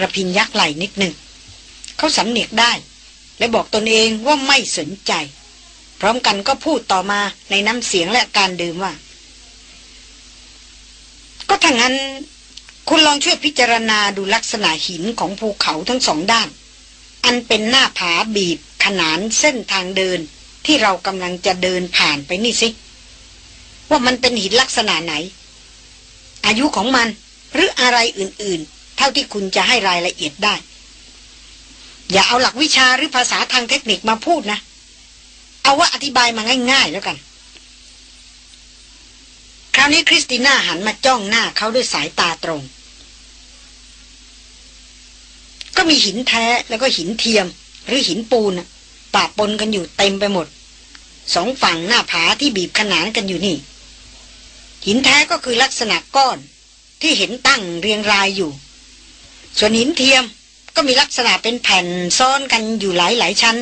ระพินยักไหลนิดหนึ่ง เขาสำเนียกได้ และบอกตนเองว่าไม่สนใจ พร้อมกันก็พูดต่อมาในน้ำเสียงและการดื่มว่า ก็ถ้างั้น คุณลองช่วยพิจารณาดูลักษณะหินของภูเขาทั้งสองด้าน อันเป็นหน้าผาบีบ ขนานเส้นทางเดินที่เรากำลังจะเดินผ่านไปนี่สิว่ามันเป็นหินลักษณะไหน อายุของมันหรืออะไรอื่นๆ ท่าที่คุณจะให้รายละเอียดได้ อย่าเอาหลักวิชาหรือภาษาทางเทคนิคมาพูดนะ เอาว่าอธิบายมาง่ายๆแล้วกัน คราวนี้คริสติน่าหันมาจ้องหน้าเขาด้วยสายตาตรง ก็มีหินแท้แล้วก็หินเทียม หรือหินปูนปะปนกันอยู่เต็มไปหมดสองฝั่งหน้าผาที่บีบขนานกันอยู่นี่ หินแท้ก็คือลักษณะก้อนที่เห็นตั้งเรียงรายอยู่ ส่วนหินเทียมก็มีลักษณะเป็นแผ่นซ้อนกันอยู่หลายหลายชั้น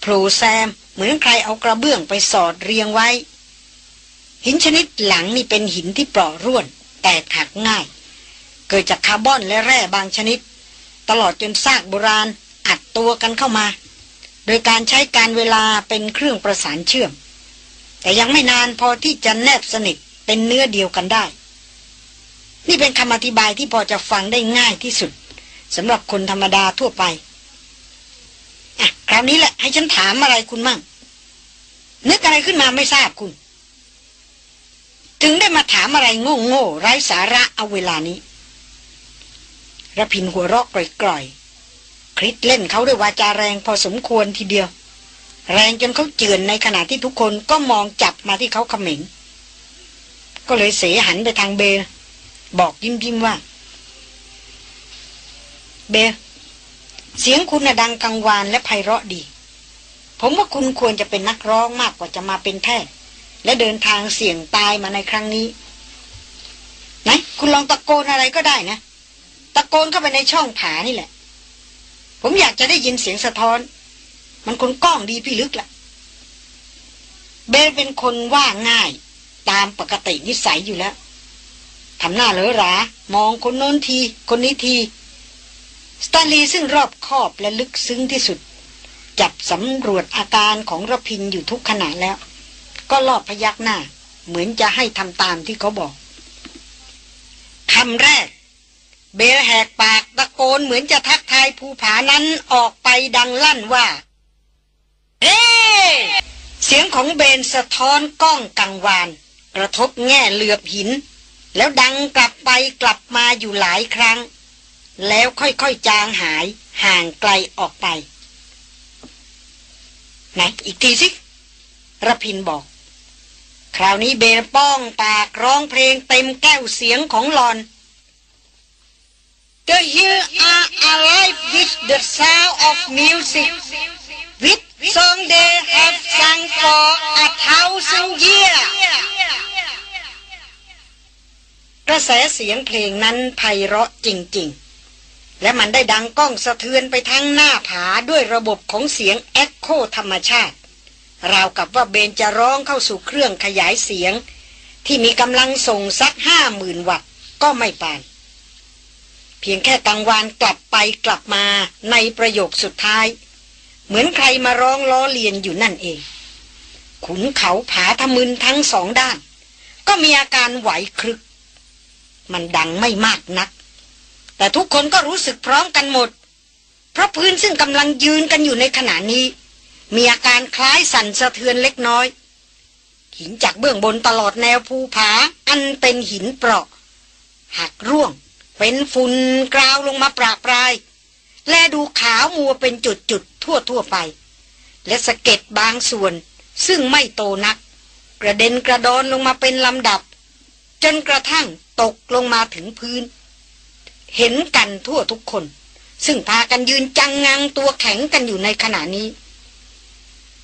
โผล่แซมเหมือนใครเอากระเบื้องไปสอดเรียงไว้ หินชนิดหลังนี่เป็นหินที่เปราะร่วน แตกหักง่าย เกิดจากคาร์บอนและแร่บางชนิด ตลอดจนซากโบราณอัดตัวกันเข้ามา โดยการใช้การเวลาเป็นเครื่องประสานเชื่อม แต่ยังไม่นานพอที่จะแนบสนิทเป็นเนื้อเดียวกันได้ นี่เป็นคำอธิบายที่พอจะฟังได้ง่ายที่สุดสำหรับคนธรรมดาทั่วไปอะคราวนี้แหละให้ฉันถามอะไรคุณมั่งนึกอะไรขึ้นมาไม่ทราบคุณ ถึงได้มาถามอะไรโง่โง่ไร้สาระเอาเวลานี้ระพินหัวรอกกร่อยๆ คริสเล่นเขาด้วยวาจาแรงพอสมควรทีเดียว แรงจนเขาเจือนในขณะที่ทุกคนก็มองจับมาที่เขาเขม็ง ก็เลยเสหันไปทางเบล บอกยิ้มยิ้มว่า เบลเสียงคุณดังกังวานและไพเราะดี ผมว่าคุณควรจะเป็นนักร้องมากกว่าจะมาเป็นแพทย์ และเดินทางเสี่ยงตายมาในครั้งนี้ไหนคุณลองตะโกนอะไรก็ได้นะ ตะโกนเข้าไปในช่องผานี่แหละ ผมอยากจะได้ยินเสียงสะท้อน มันคนก้องดีพี่ลึกละเบลเป็นคนว่าง่าย ตามปกตินิสัยอยู่แล้ว ทำหน้าเลอะรา มองคนโน้นที คนนี้ที สตาลีซึ่งรอบคอบและลึกซึ้งที่สุด จับสำรวจอาการของระพินอยู่ทุกขณะแล้ว ก็ลอบพยักหน้า เหมือนจะให้ทำตามที่เขาบอกคำแรก เบลแหกปากตะโกนเหมือนจะทักทายภูผานั้นออกไปดังลั่นว่าเฮ้เสียงของเบนสะท้อนก้องกังวาน กระทบแง่เหลือบหิน แล้วดังกลับไปกลับมาอยู่หลายครั้ง แล้วค่อยๆจางหายห่างไกลออกไป ไหน อีกทีสิระพินบอก คราวนี้เบลป้องปากร้องเพลงเต็มแก้วเสียงของหลอน The here are alive with the sound of music with song they have sung for a thousand years กระแสเสียงเพลงนั้นไพเราะจริง ๆ และมันได้ดังก้องสะเทือนไปทั้งหน้าผาด้วยระบบของเสียงเอ็กโคธรรมชาติ ราวกับว่าเบนจะร้องเข้าสู่เครื่องขยายเสียง ที่มีกำลังส่งสักห้าหมื่นวัตต์ก็ไม่ปาน เพียงแค่กังวานกลับไปกลับมาในประโยคสุดท้าย เหมือนใครมาร้องล้อเลียนอยู่นั่นเอง ขุนเขาผาทะมึนทั้งสองด้าน ก็มีอาการไหวครึก มันดังไม่มากนัก แต่ทุกคนก็รู้สึกพร้อมกันหมด เพราะพื้นซึ่งกำลังยืนกันอยู่ในขณะนี้ มีอาการคล้ายสั่นสะเทือนเล็กน้อย หินจากเบื้องบนตลอดแนวภูผา อันเป็นหินเปราะหักร่วง เป็นฝุ่นกราวลงมาปราปราย และดูขาวมัวเป็นจุดๆทั่วทั่วไป และสะเก็ดบางส่วน ซึ่งไม่โตนัก กระเด็นกระดอนลงมาเป็นลำดับ จนกระทั่ง ตกลงมาถึงพื้น เห็นกันทั่วทุกคน ซึ่งพากันยืนจังงังตัวแข็งกันอยู่ในขณะนี้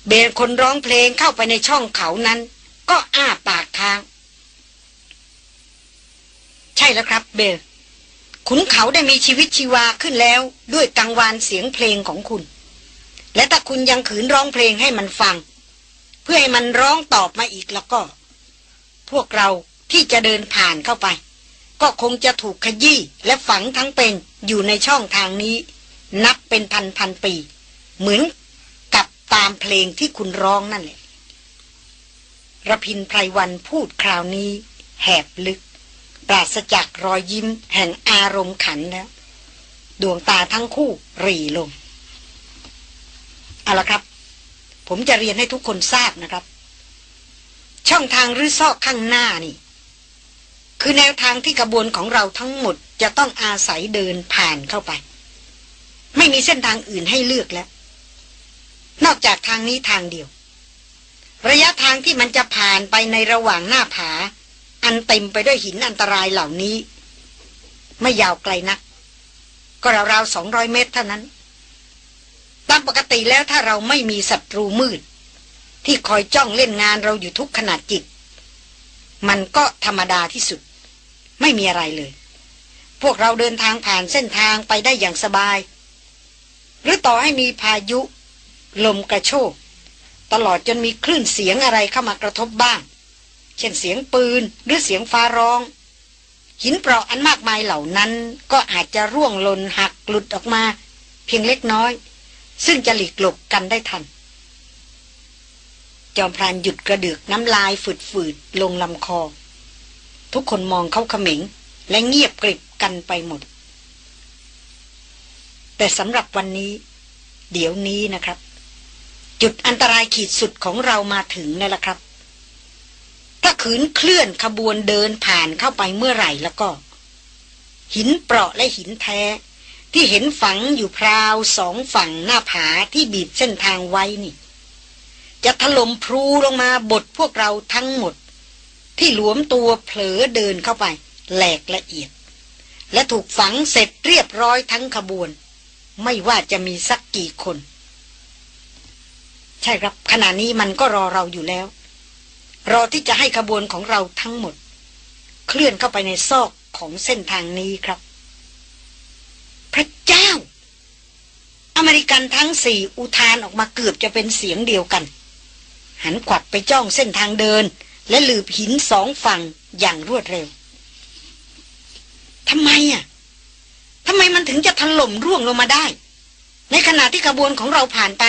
เบลคนร้องเพลงเข้าไปในช่องเขานั้น ก็อ้าปากค้าง ใช่แล้วครับเบลขุนเขาได้มีชีวิตชีวาขึ้นแล้วด้วยกังวานเสียงเพลงของคุณ และถ้าคุณยังขืนร้องเพลงให้มันฟัง เพื่อให้มันร้องตอบมาอีกแล้วก็ พวกเราที่จะเดินผ่านเข้าไป ก็คงจะถูกขยี้และฝังทั้งเป็นอยู่ในช่องทางนี้ นับเป็นพันพันปี เหมือนกับตามเพลงที่คุณร้องนั่นแหละระพินไพรวันพูดคราวนี้ แหบลึก ปราศจากรอยยิ้มแห่งอารมณ์ขันแล้ว ดวงตาทั้งคู่รีลง เอาละครับ ผมจะเรียนให้ทุกคนทราบนะครับ ช่องทางหรือซอกข้างหน้านี่ คือแนวทางที่กระบวนของเราทั้งหมดจะต้องอาศัยเดินผ่านเข้าไป ไม่มีเส้นทางอื่นให้เลือกแล้ว นอกจากทางนี้ทางเดียว ระยะทางที่มันจะผ่านไปในระหว่างหน้าผา อันเต็มไปด้วยหินอันตรายเหล่านี้ ไม่ยาวไกลนัก ก็ราวๆสองร้อยเมตรเท่านั้น ตามปกติแล้วถ้าเราไม่มีศัตรูมืด ที่คอยจ้องเล่นงานเราอยู่ทุกขนาดจิต มันก็ธรรมดาที่สุด ไม่มีอะไรเลย พวกเราเดินทางผ่านเส้นทางไปได้อย่างสบาย หรือต่อให้มีพายุ ลมกระโชก ตลอดจนมีคลื่นเสียงอะไรเข้ามากระทบบ้าง เช่นเสียงปืนหรือเสียงฟ้าร้อง หินเปราะอันมากมายเหล่านั้นก็อาจจะร่วงหล่นหักหลุดออกมา เพียงเล็กน้อย ซึ่งจะหลีกหลบกันได้ทัน จอมพรานหยุดกระเดึกน้ำลายฝืดๆลงลำคอ ทุกคนมองเขาเขม็ง และเงียบกริบกันไปหมด แต่สำหรับวันนี้ เดี๋ยวนี้นะครับ จุดอันตรายขีดสุดของเรามาถึงนั่นแหละครับ ถ้าขืนเคลื่อนขบวนเดินผ่านเข้าไปเมื่อไหร่แล้วก็ หินเปราะและหินแท้ที่เห็นฝังอยู่พราวสองฝั่งหน้าผาที่บีบเส้นทางไว้นี่ จะถล่มพลูลงมาบทพวกเราทั้งหมด ที่หลวมตัวเผลอเดินเข้าไป แหลกละเอียด และถูกฝังเสร็จเรียบร้อยทั้งขบวน ไม่ว่าจะมีสักกี่คน ใช่ครับขณะนี้มันก็รอเราอยู่แล้ว รอที่จะให้ขบวนของเราทั้งหมด เคลื่อนเข้าไปในซอกของเส้นทางนี้ครับ พระเจ้า อเมริกันทั้งสี่อุทานออกมาเกือบจะเป็นเสียงเดียวกัน หันขวับไปจ้องเส้นทางเดิน และหลืบหินสองฝั่งอย่างรวดเร็วทำไมอะทำไมมันถึงจะถล่มร่วงลงมาได้ ในขณะที่ขบวนของเราผ่านไป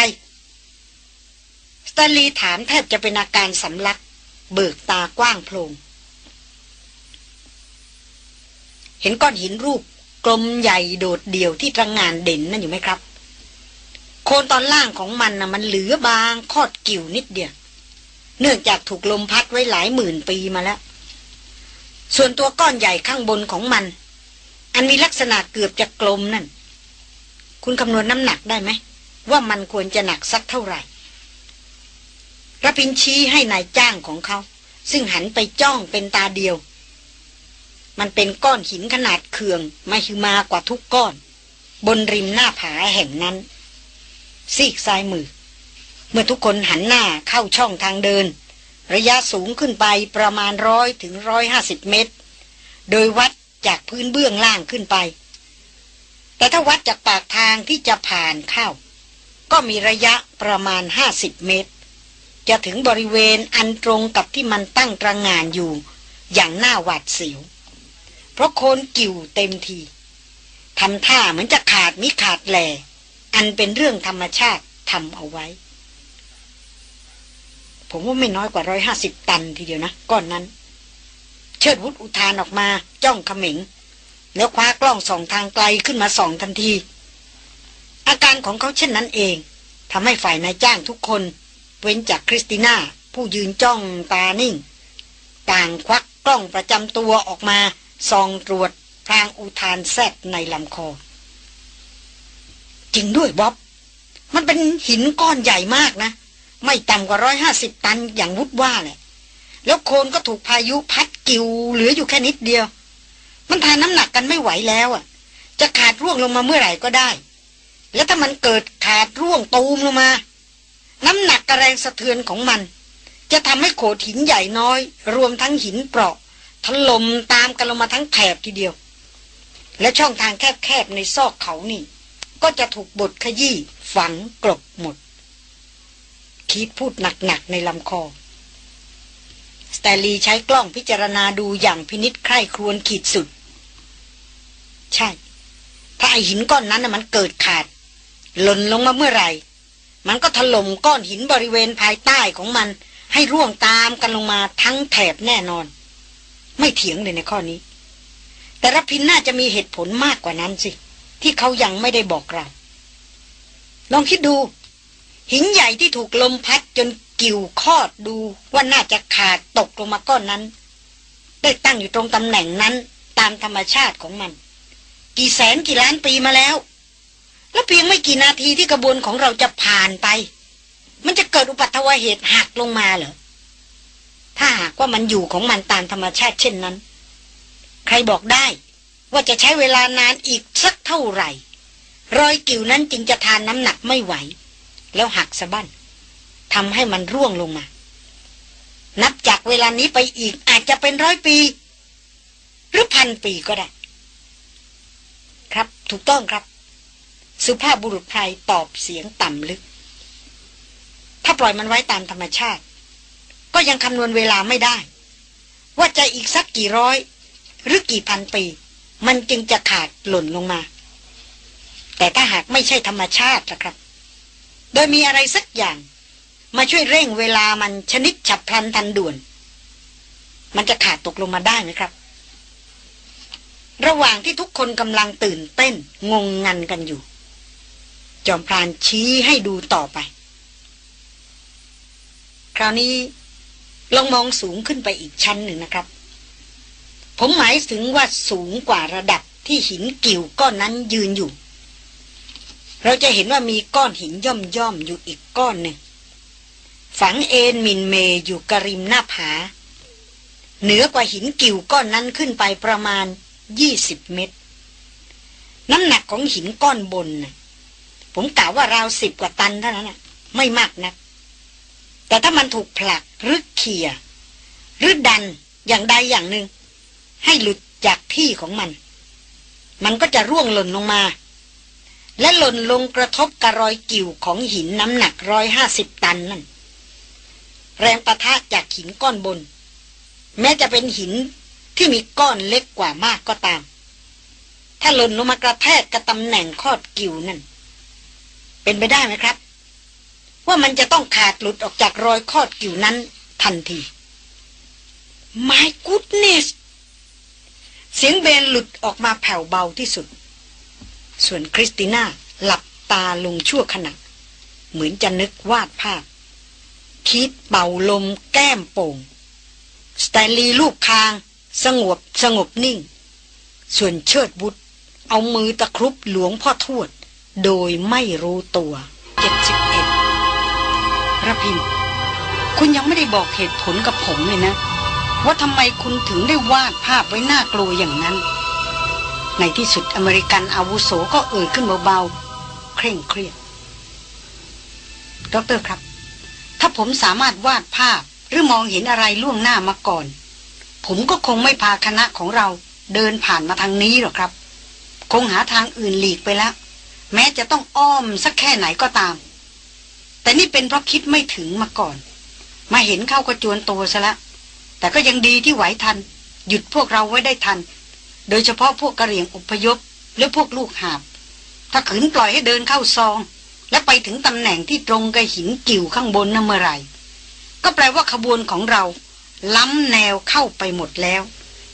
สตาลีถามแทบจะเป็นอาการสำลัก เบิกตากว้างโพลงเห็นก้อนหินรูปกลมใหญ่โดดเดี่ยวที่ตระงงานเด่นนั่นอยู่ไหมครับ คนตอนล่างของมันนะมันเหลือบางคอดกิ่วนิดเดียว เนื่องจากถูกลมพัดไว้หลายหมื่นปีมาแล้ว ส่วนตัวก้อนใหญ่ข้างบนของมัน อันมีลักษณะเกือบจะกลมนั่น คุณคำนวณน้ำหนักได้ไหม ว่ามันควรจะหนักสักเท่าไหร่ระพินชี้ให้นายจ้างของเขา ซึ่งหันไปจ้องเป็นตาเดียว มันเป็นก้อนหินขนาดเคืองมาฮือมากว่าทุกก้อน บนริมหน้าผาแห่งนั้น ซีกซ้ายมือ เมื่อทุกคนหันหน้าเข้าช่องทางเดิน ระยะสูงขึ้นไปประมาณร้อยถึงร้อยห้าสิบเมตร โดยวัดจากพื้นเบื้องล่างขึ้นไป แต่ถ้าวัดจากปากทางที่จะผ่านเข้า ก็มีระยะประมาณห้าสิบเมตร จะถึงบริเวณอันตรงกับที่มันตั้งตระงานอยู่ อย่างหน่าหวาดเสียว เพราะโคนกิ่วเต็มทีทำท่าเหมือนจะขาดมิขาดแหล่ อันเป็นเรื่องธรรมชาติทำเอาไว้ ผมว่าไม่น้อยกว่าร้อยห้าสิบตันทีเดียวนะก้อนนั้น เชิดวุฒอุทานออกมาจ้องขมิง แล้วคว้ากล้องส่องทางไกลขึ้นมาส่องทันที อาการของเขาเช่นนั้นเองทำให้ฝ่ายนายจ้างทุกคน เว้นจากคริสติน่า ผู้ยืนจ้องตานิ่ง ต่างควักกล้องประจำตัวออกมาซองตรวจทางอุทานแซดในลำคอ จริงด้วยบ๊อบ มันเป็นหินก้อนใหญ่มากนะ ไม่ต่ำกว่าร้อยห้าสิบตันอย่างวุดว่าแหละแล้วโคนก็ถูกพายุพัดกิวเหลืออยู่แค่นิดเดียว มันทานน้ำหนักกันไม่ไหวแล้วอะ จะขาดร่วงลงมาเมื่อไหร่ก็ได้ แล้วถ้ามันเกิดขาดร่วงตูมลงมา น้ำหนักกระแรงสะเทือนของมัน จะทำให้โขดหินใหญ่น้อย รวมทั้งหินเปราะถล่มตามกันลงมาทั้งแถบทีเดียว และช่องทางแคบๆในซอกเขานี่ ก็จะถูกบดขยี้ฝังกลบหมด คิดพูดหนักๆในลำคอ สแตลีใช้กล้องพิจารณาดูอย่างพินิษใคร่ครวญขีดสุด ใช่ ถ้าไอหินก้อนนั้นนะมันเกิดขาด หล่นลงมาเมื่อไหร่ มันก็ถล่มก้อนหินบริเวณภายใต้ของมัน ให้ร่วงตามกันลงมาทั้งแถบแน่นอน ไม่เถียงเลยในข้อนี้ แต่รพินน่าจะมีเหตุผลมากกว่านั้นสิ ที่เขายังไม่ได้บอกเรา ลองคิดดู หินใหญ่ที่ถูกลมพัดจนกิ่วคอดดูว่าน่าจะขาดตกลงมาก้อนนั้น ได้ตั้งอยู่ตรงตำแหน่งนั้นตามธรรมชาติของมัน กี่แสนกี่ล้านปีมาแล้ว แล้วเพียงไม่กี่นาทีที่กระบวนของเราจะผ่านไป มันจะเกิดอุปัตวเหตุหักลงมาเหรอถ้าหากว่ามันอยู่ของมันตามธรรมชาติเช่นนั้น ใครบอกได้ ว่าจะใช้เวลานานอีกสักเท่าไหร่ รอยกิ่วนั้นจึงจะทานน้ำหนักไม่ไหว แล้วหักสะบั้นทำให้มันร่วงลงมา นับจากเวลานี้ไปอีกอาจจะเป็นร้อยปี หรือพันปีก็ได้ ครับถูกต้องครับ สุภาพบุรุษไพรตอบเสียงต่ำลึก ถ้าปล่อยมันไว้ตามธรรมชาติ ก็ยังคำนวณเวลาไม่ได้ ว่าจะอีกสักกี่ร้อย หรือกี่พันปี มันจึงจะขาดหล่นลงมา แต่ถ้าหากไม่ใช่ธรรมชาติล่ะครับ โดยมีอะไรสักอย่าง มาช่วยเร่งเวลามันชนิดฉับพลันทันด่วน มันจะขาดตกลงมาได้ไหมครับ ระหว่างที่ทุกคนกำลังตื่นเต้น งงงันกันอยู่ จอมพรานชี้ให้ดูต่อไป คราวนี้ลองมองสูงขึ้นไปอีกชั้นหนึ่งนะครับ ผมหมายถึงว่าสูงกว่าระดับที่หินกิ่วก้อนนั้นยืนอยู่ เราจะเห็นว่ามีก้อนหินย่อมย่อมอยู่อีกก้อนหนึ่ง ฝังเอ็นมินเมอยู่กริมหน้าผา เหนือกว่าหินกิ่วก้อนนั้นขึ้นไปประมาณยี่สิบเมตร น้ำหนักของหินก้อนบนนะผมกล่าวว่าราวสิบกว่าตันเท่านั้นนะไม่มากนะัก แต่ถ้ามันถูกผลักหรือเขี่ยหรือดันอย่างใดอย่างหนึ่ง ให้หลุดจากที่ของมัน มันก็จะร่วงหล่นลงมา และหล่นลงกระทบกระรอยกิ่วของหินน้ำหนักร้อยห้าสิบตันนั่น แรงประทะจากหินก้อนบน แม้จะเป็นหินที่มีก้อนเล็กกว่ามากก็ตาม ถ้าหล่นลงมากระแทกกับตำแหน่งคอดกิ่วนั่น เป็นไปได้ไหมครับ ว่ามันจะต้องขาดหลุดออกจากรอยคอดกิ่วนั้นทันที My goodness เสียงเบนหลุดออกมาแผ่วเบาที่สุด ส่วนคริสติน่าหลับตาลงชั่วขณะ เหมือนจะนึกวาดภาพ คิดเป่าลมแก้มโป่ง สแตนลีลูกคาง สงบสงบนิ่ง ส่วนเชิดวุธเอามือตะครุบหลวงพ่อทวด โดยไม่รู้ตัวเจ็ดสิบเอ็ดรพินทร์ คุณยังไม่ได้บอกเหตุผลกับผมเลยนะ ว่าทำไมคุณถึงได้วาดภาพไว้น่ากลัวอย่างนั้น ในที่สุดอเมริกันอาวุโสก็เอ่ยขึ้นเบาๆเคร่งเครียดด็อกเตอร์ครับ ถ้าผมสามารถวาดภาพหรือมองเห็นอะไรล่วงหน้ามาก่อน ผมก็คงไม่พาคณะของเราเดินผ่านมาทางนี้หรอกครับ คงหาทางอื่นหลีกไปแล้ว แม้จะต้องอ้อมสักแค่ไหนก็ตาม แต่นี่เป็นเพราะคิดไม่ถึงมาก่อน มาเห็นเข้าก็จวนตัวซะละ แต่ก็ยังดีที่ไหวทัน หยุดพวกเราไว้ได้ทัน โดยเฉพาะพวกกระเหรี่ยงอพยพหรือพวกลูกหาบ ถ้าขืนปล่อยให้เดินเข้าซอง และไปถึงตำแหน่งที่ตรงกับหินกิ่วข้างบนนั่นเมื่อไรก็แปลว่าขบวนของเรา ล้ำแนวเข้าไปหมดแล้ว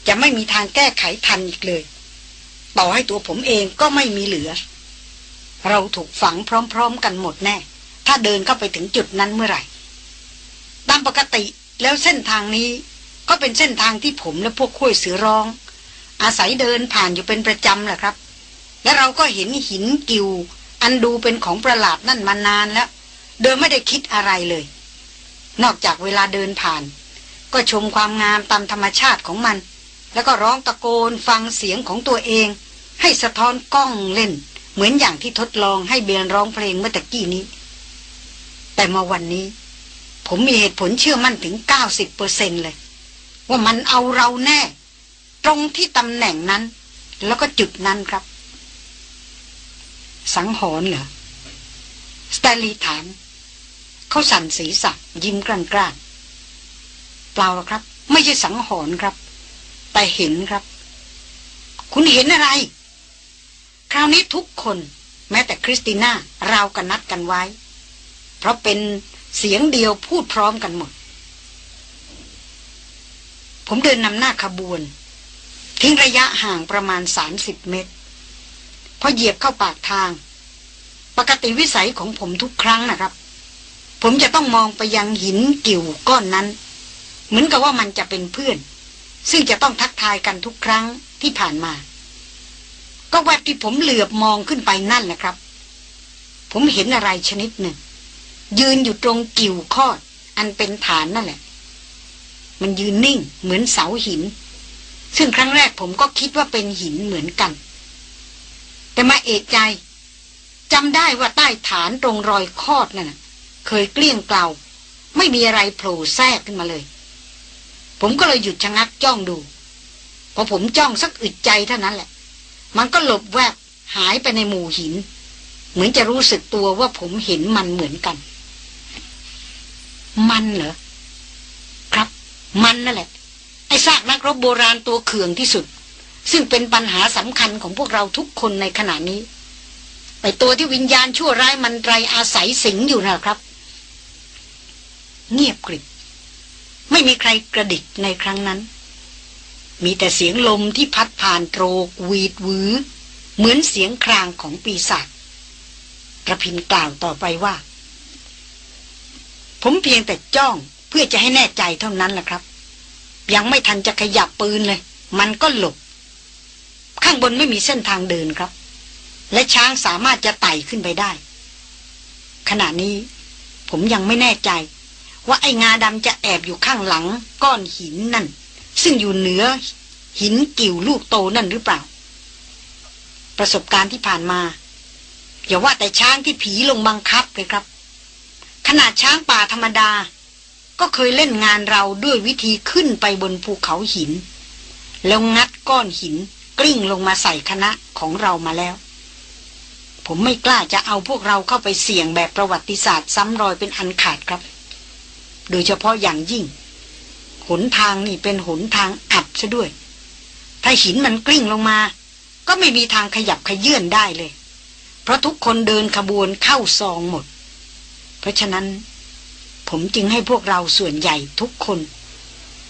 จะไม่มีทางแก้ไขทันอีกเลย ต่อให้ตัวผมเองก็ไม่มีเหลือ เราถูกฝังพร้อมๆกันหมดแน่ ถ้าเดินเข้าไปถึงจุดนั้นเมื่อไหร่ ตามปกติแล้วเส้นทางนี้ ก็เป็นเส้นทางที่ผมและพวกคุยเสือร้อง อาศัยเดินผ่านอยู่เป็นประจำแหละครับ และเราก็เห็นหินกิว อันดูเป็นของประหลาดนั่นมานานแล้ว โดยไม่ได้คิดอะไรเลย นอกจากเวลาเดินผ่าน ก็ชมความงามตามธรรมชาติของมัน แล้วก็ร้องตะโกนฟังเสียงของตัวเอง ให้สะท้อนกล้องเล่น เหมือนอย่างที่ทดลองให้เบียนร้องเพลงเมื่อตะกี้นี้ แต่มาวันนี้ ผมมีเหตุผลเชื่อมั่นถึง 90%เปอร์เซเลย ว่ามันเอาเราแน่ ตรงที่ตำแหน่งนั้น แล้วก็จุดนั้นครับ สังหรณ์เหรอสแตลีถามเขาสั่นศีรษะยิ้มกรานๆเปล่าหรอกครับ ไม่ใช่สังหรณ์ครับ แต่เห็นครับ คุณเห็นอะไร คราวนี้ทุกคน แม้แต่คริสติน่าเรากันนัดกันไว้ เพราะเป็นเสียงเดียวพูดพร้อมกันหมด ผมเดินนำหน้าขบวน ทิ้งระยะห่างประมาณ 30 เมตร พอเหยียบเข้าปากทาง ปกติวิสัยของผมทุกครั้งนะครับ ผมจะต้องมองไปยังหินกิ่วก้อนนั้น เหมือนกับว่ามันจะเป็นเพื่อน ซึ่งจะต้องทักทายกันทุกครั้งที่ผ่านมา ก็วัดที่ผมเหลือบมองขึ้นไปนั่นแหละครับ ผมเห็นอะไรชนิดหนึ่ง ยืนอยู่ตรงกิ่วคอด อันเป็นฐานนั่นแหละ มันยืนนิ่งเหมือนเสาหิน ซึ่งครั้งแรกผมก็คิดว่าเป็นหินเหมือนกัน แต่มาเอกใจจำได้ว่าใต้ฐานตรงรอยคอดนั่นเคยเกลี้ยงเกลาไม่มีอะไรโผล่แทรกขึ้นมาเลย ผมก็เลยหยุดชะงักจ้องดูพอผมจ้องสักอึดใจเท่านั้นแหละ มันก็หลบแวบหายไปในหมู่หิน เหมือนจะรู้สึกตัวว่าผมเห็นมันเหมือนกัน มันเหรอ มันนั่นแหละ ไอ้ซากนักรบโบราณตัวเขื่องที่สุด ซึ่งเป็นปัญหาสำคัญของพวกเราทุกคนในขณะนี้ไอ้ตัวที่วิญญาณชั่วร้ายมันไรอาศัยสิงอยู่นะครับ เงียบกริบ ไม่มีใครกระดิกในครั้งนั้น มีแต่เสียงลมที่พัดผ่านโตรกวีดวือ เหมือนเสียงครางของปีศาจกระพินกล่าวต่อไปว่า ผมเพียงแต่จ้อง เพื่อจะให้แน่ใจเท่านั้นแหละครับ ยังไม่ทันจะขยับปืนเลย มันก็หลบ ข้างบนไม่มีเส้นทางเดินครับ และช้างสามารถจะไต่ขึ้นไปได้ ขณะนี้ ผมยังไม่แน่ใจ ว่าไอ้งาดำจะแอบอยู่ข้างหลัง ก้อนหินนั่น ซึ่งอยู่เหนือ หินกิ่วลูกโตนั่นหรือเปล่า ประสบการณ์ที่ผ่านมาอย่าว่าแต่ช้างที่ผีลงบังคับเลยครับ ขนาดช้างป่าธรรมดา ก็เคยเล่นงานเราด้วยวิธีขึ้นไปบนภูเขาหิน แล้วงัดก้อนหินกลิ้งลงมาใส่คณะของเรามาแล้ว ผมไม่กล้าจะเอาพวกเราเข้าไปเสี่ยงแบบประวัติศาสตร์ซ้ำรอยเป็นอันขาดครับ โดยเฉพาะอย่างยิ่ง หนทางนี่เป็นหนทางอับซะด้วย ถ้าหินมันกลิ้งลงมา ก็ไม่มีทางขยับขยื่นได้เลย เพราะทุกคนเดินขบวนเข้าซองหมด เพราะฉะนั้น ผมจึงให้พวกเราส่วนใหญ่ทุกคน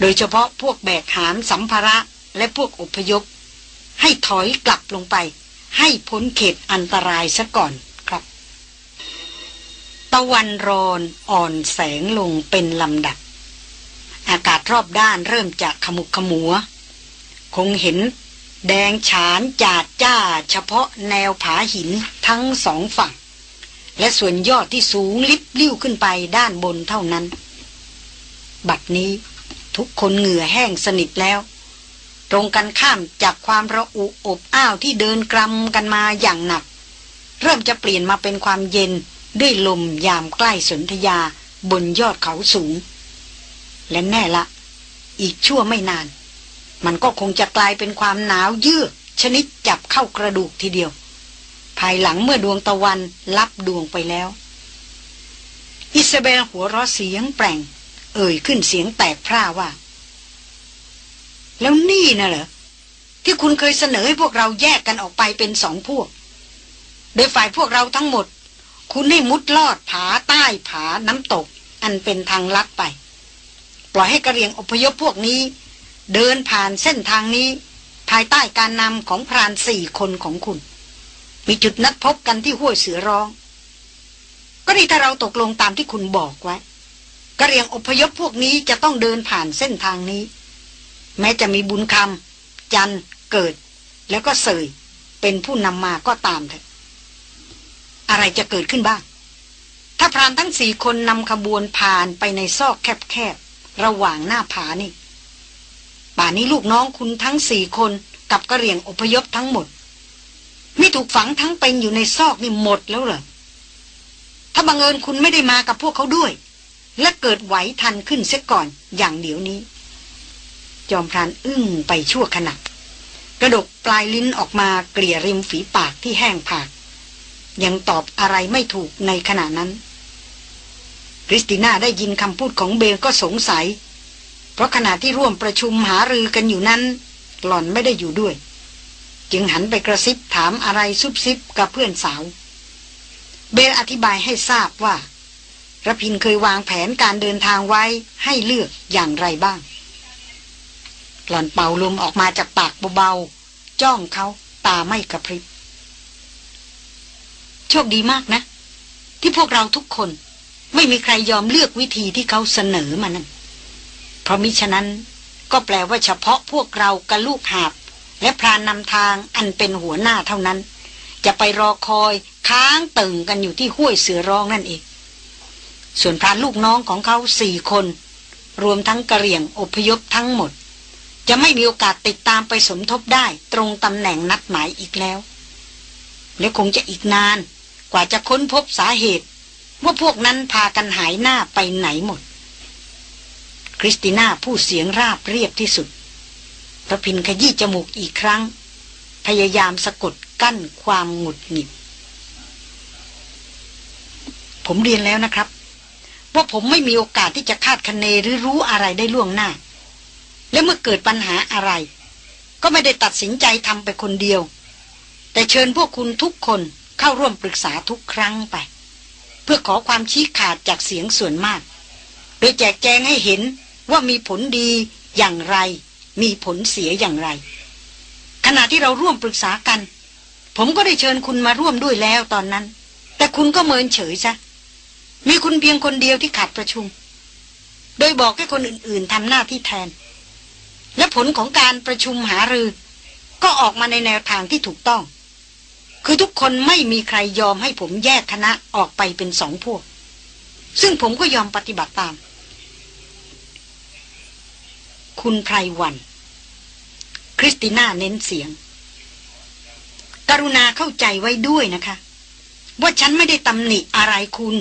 โดยเฉพาะพวกแบกหามสัมภาระและพวกอพยพ ให้ถอยกลับลงไป ให้พ้นเขตอันตรายซะก่อนครับ ตะวันรอนอ่อนแสงลงเป็นลำดับ อากาศรอบด้านเริ่มจากขมุกขมัว คงเห็นแดงฉานจาดจ้าเฉพาะแนวผาหินทั้งสองฝั่ง และส่วนยอดที่สูงลิบลิ้วขึ้นไปด้านบนเท่านั้น บัดนี้ทุกคนเหงื่อแห้งสนิทแล้ว ตรงกันข้ามจากความระอุอบอ้าวที่เดินกรำกันมาอย่างหนัก เริ่มจะเปลี่ยนมาเป็นความเย็นด้วยลมยามใกล้สนธยาบนยอดเขาสูง และแน่ละ อีกชั่วไม่นาน มันก็คงจะกลายเป็นความหนาวเยือกชนิดจับเข้ากระดูกทีเดียว ภายหลังเมื่อดวงตะวันลับดวงไปแล้ว อิซาเบลหัวเราะเสียงแปลงเอ่ยขึ้นเสียงแตกพร่าว่า แล้วนี่น่ะเหรอ ที่คุณเคยเสนอให้พวกเราแยกกันออกไปเป็นสองพวก โดยฝ่ายพวกเราทั้งหมด คุณให้มุดลอดผาใต้ผาน้ำตก อันเป็นทางลัดไป ปล่อยให้กระเรียงอพยพพวกนี้ เดินผ่านเส้นทางนี้ ภายใต้การนำของพรานสี่คนของคุณ มีจุดนัดพบกันที่ห้วยเสือร้อง ก็นี่ถ้าเราตกลงตามที่คุณบอกไว้กระเรียงอพยพพวกนี้จะต้องเดินผ่านเส้นทางนี้ แม้จะมีบุญคำจันเกิด แล้วก็เสยเป็นผู้นำมาก็ตามเถอะอะไรจะเกิดขึ้นบ้าง ถ้าพรานทั้งสี่คนนำขบวนผ่านไปในซอกแคบๆ ระหว่างหน้าผานี่ป่านี้ลูกน้องคุณทั้งสี่คนกับกระเรียงอพยพทั้งหมด ไม่ถูกฝังทั้งเป็นอยู่ในซอกนี่หมดแล้วเหรอ ถ้าบังเอิญคุณไม่ได้มากับพวกเขาด้วย และเกิดไหวทันขึ้นเสียก่อนอย่างเดี๋ยวนี้ จอมพรานอึ้งไปชั่วขณะกระดกปลายลิ้นออกมาเกลี่ยริมฝีปากที่แห้งผาก ยังตอบอะไรไม่ถูกในขณะนั้นคริสติน่าได้ยินคำพูดของเบลก็สงสัย เพราะขณะที่ร่วมประชุมหารือกันอยู่นั้น หล่อนไม่ได้อยู่ด้วย จึงหันไปกระซิบถามอะไรซุบซิบกับเพื่อนสาว เบลอธิบายให้ทราบว่าระพินเคยวางแผนการเดินทางไว้ให้เลือกอย่างไรบ้าง หล่อนเป่าลมออกมาจากปากเบาๆ จ้องเขาตาไม่กระพริบ โชคดีมากนะ ที่พวกเราทุกคนไม่มีใครยอมเลือกวิธีที่เขาเสนอมานั่นเพราะมิฉะนั้นก็แปลว่าเฉพาะพวกเรากับลูกหาบ และพรานนำทางอันเป็นหัวหน้าเท่านั้น จะไปรอคอยค้างตึงกันอยู่ที่ห้วยเสือร้องนั่นเอง ส่วนพรานลูกน้องของเขาสี่คน รวมทั้งกระเหรี่ยงอพยพทั้งหมด จะไม่มีโอกาสติดตามไปสมทบได้ตรงตำแหน่งนัดหมายอีกแล้ว และคงจะอีกนานกว่าจะค้นพบสาเหตุ ว่าพวกนั้นพากันหายหน้าไปไหนหมด คริสติน่าผู้เสียงราบเรียบที่สุด พระพินขยี้จมูกอีกครั้ง พยายามสะกดกั้นความหงุดหงิด ผมเรียนแล้วนะครับ ว่าผมไม่มีโอกาสที่จะคาดคะเนหรือรู้อะไรได้ล่วงหน้า และเมื่อเกิดปัญหาอะไร ก็ไม่ได้ตัดสินใจทำไปคนเดียว แต่เชิญพวกคุณทุกคนเข้าร่วมปรึกษาทุกครั้งไป เพื่อขอความชี้ขาดจากเสียงส่วนมาก โดยแจกแจงให้เห็นว่ามีผลดีอย่างไร มีผลเสียอย่างไร ขณะที่เราร่วมปรึกษากัน ผมก็ได้เชิญคุณมาร่วมด้วยแล้วตอนนั้น แต่คุณก็เมินเฉยซะมีคุณเพียงคนเดียวที่ขาดประชุม โดยบอกให้คนอื่น ๆทำหน้าที่แทน และผลของการประชุมหารือ ก็ออกมาในแนวทางที่ถูกต้อง คือทุกคนไม่มีใครยอมให้ผมแยกคณะออกไปเป็นสองพวก ซึ่งผมก็ยอมปฏิบัติตาม คุณไพรวัน คริสติน่าเน้นเสียง กรุณาเข้าใจไว้ด้วยนะคะ ว่าฉันไม่ได้ตำหนิอะไรคุณ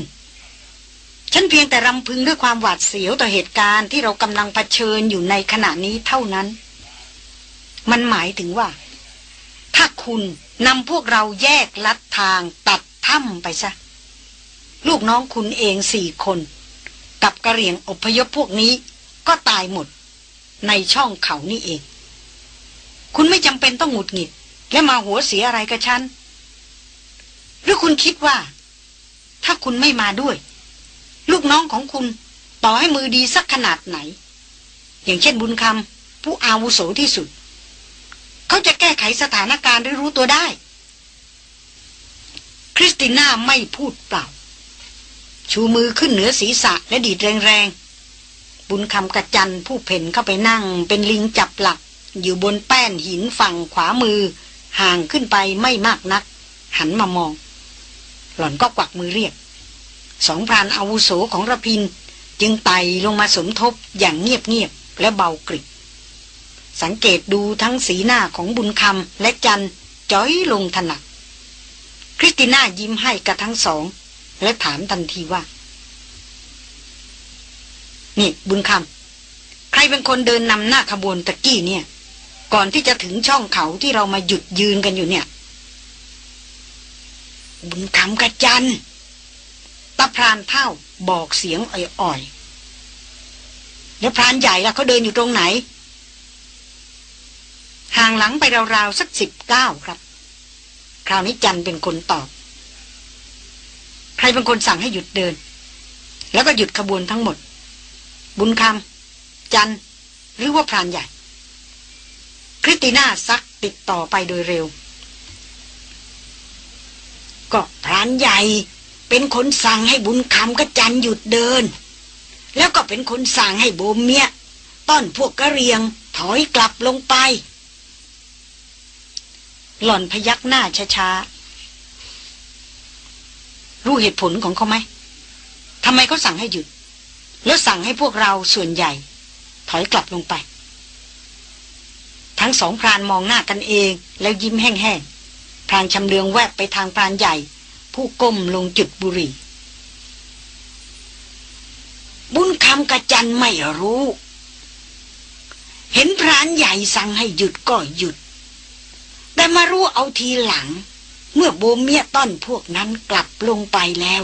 ฉันเพียงแต่รำพึงด้วยความหวาดเสียวต่อเหตุการณ์ที่เรากำลังเผชิญอยู่ในขณะนี้เท่านั้น มันหมายถึงว่า ถ้าคุณนำพวกเราแยกลัดทางตัดถ้ำไปซะ ลูกน้องคุณเองสี่คน กับกระเหรี่ยงอพยพพวกนี้ก็ตายหมด ในช่องเขานี่เอง คุณไม่จำเป็นต้องหงุดหงิด และมาหัวเสียอะไรกับฉัน หรือคุณคิดว่า ถ้าคุณไม่มาด้วย ลูกน้องของคุณต่อให้มือดีสักขนาดไหน อย่างเช่นบุญคำผู้อาวุโสที่สุด เขาจะแก้ไขสถานการณ์หรือรู้ตัวได้ คริสติน่าไม่พูดเปล่า ชูมือขึ้นเหนือศีรษะและดีดแรง บุญคำกระจันผู้เพ่นเข้าไปนั่ง เป็นลิงจับหลัก อยู่บนแป้นหินฝั่งขวามือ ห่างขึ้นไปไม่มากนัก หันมามอง หล่อนก็กวักมือเรียก สองพรานอาวุโสของระพิน จึงไต่ลงมาสมทบอย่างเงียบๆและเบากริบสังเกตดูทั้งสีหน้าของบุญคำและจันจ้อยลงถนัดคริสติน่ายิ้มให้กับทั้งสอง และถามทันทีว่า นี่บุญคำใครเป็นคนเดินนำหน้าขบวนตะกี้เนี่ย ก่อนที่จะถึงช่องเขาที่เรามาหยุดยืนกันอยู่เนี่ย บุญคำกระจันตาพรานเท่าบอกเสียงอ่อยๆ แล้วพรานใหญ่ล่ะเขาเดินอยู่ตรงไหน ห่างหลังไปราวๆ สักสิบเก้าครับ คราวนี้จันเป็นคนตอบ ใครเป็นคนสั่งให้หยุดเดิน แล้วก็หยุดขบวนทั้งหมด บุญคำจันหรือว่าพรานใหญ่คริสติน่าซักติดต่อไปโดยเร็ว ก็พรานใหญ่เป็นคนสั่งให้บุญคำกับจันหยุดเดิน แล้วก็เป็นคนสั่งให้โบมเมียต้อนพวกกระเรียงถอยกลับลงไป หล่อนพยักหน้าช้าๆรู้เหตุผลของเขาไหมทำไมเขาสั่งให้หยุด แล้วสั่งให้พวกเราส่วนใหญ่ ถอยกลับลงไป ทั้งสองพรานมองหน้ากันเองแล้วยิ้มแห้งๆพรานชำเลืองแวบไปทางพรานใหญ่ ผู้ก้มลงจุดบุหรี่ บุญคำกระจันไม่รู้ เห็นพรานใหญ่สั่งให้หยุดก็หยุด แต่มารู้เอาทีหลัง เมื่อโบเมียต้อนพวกนั้นกลับลงไปแล้ว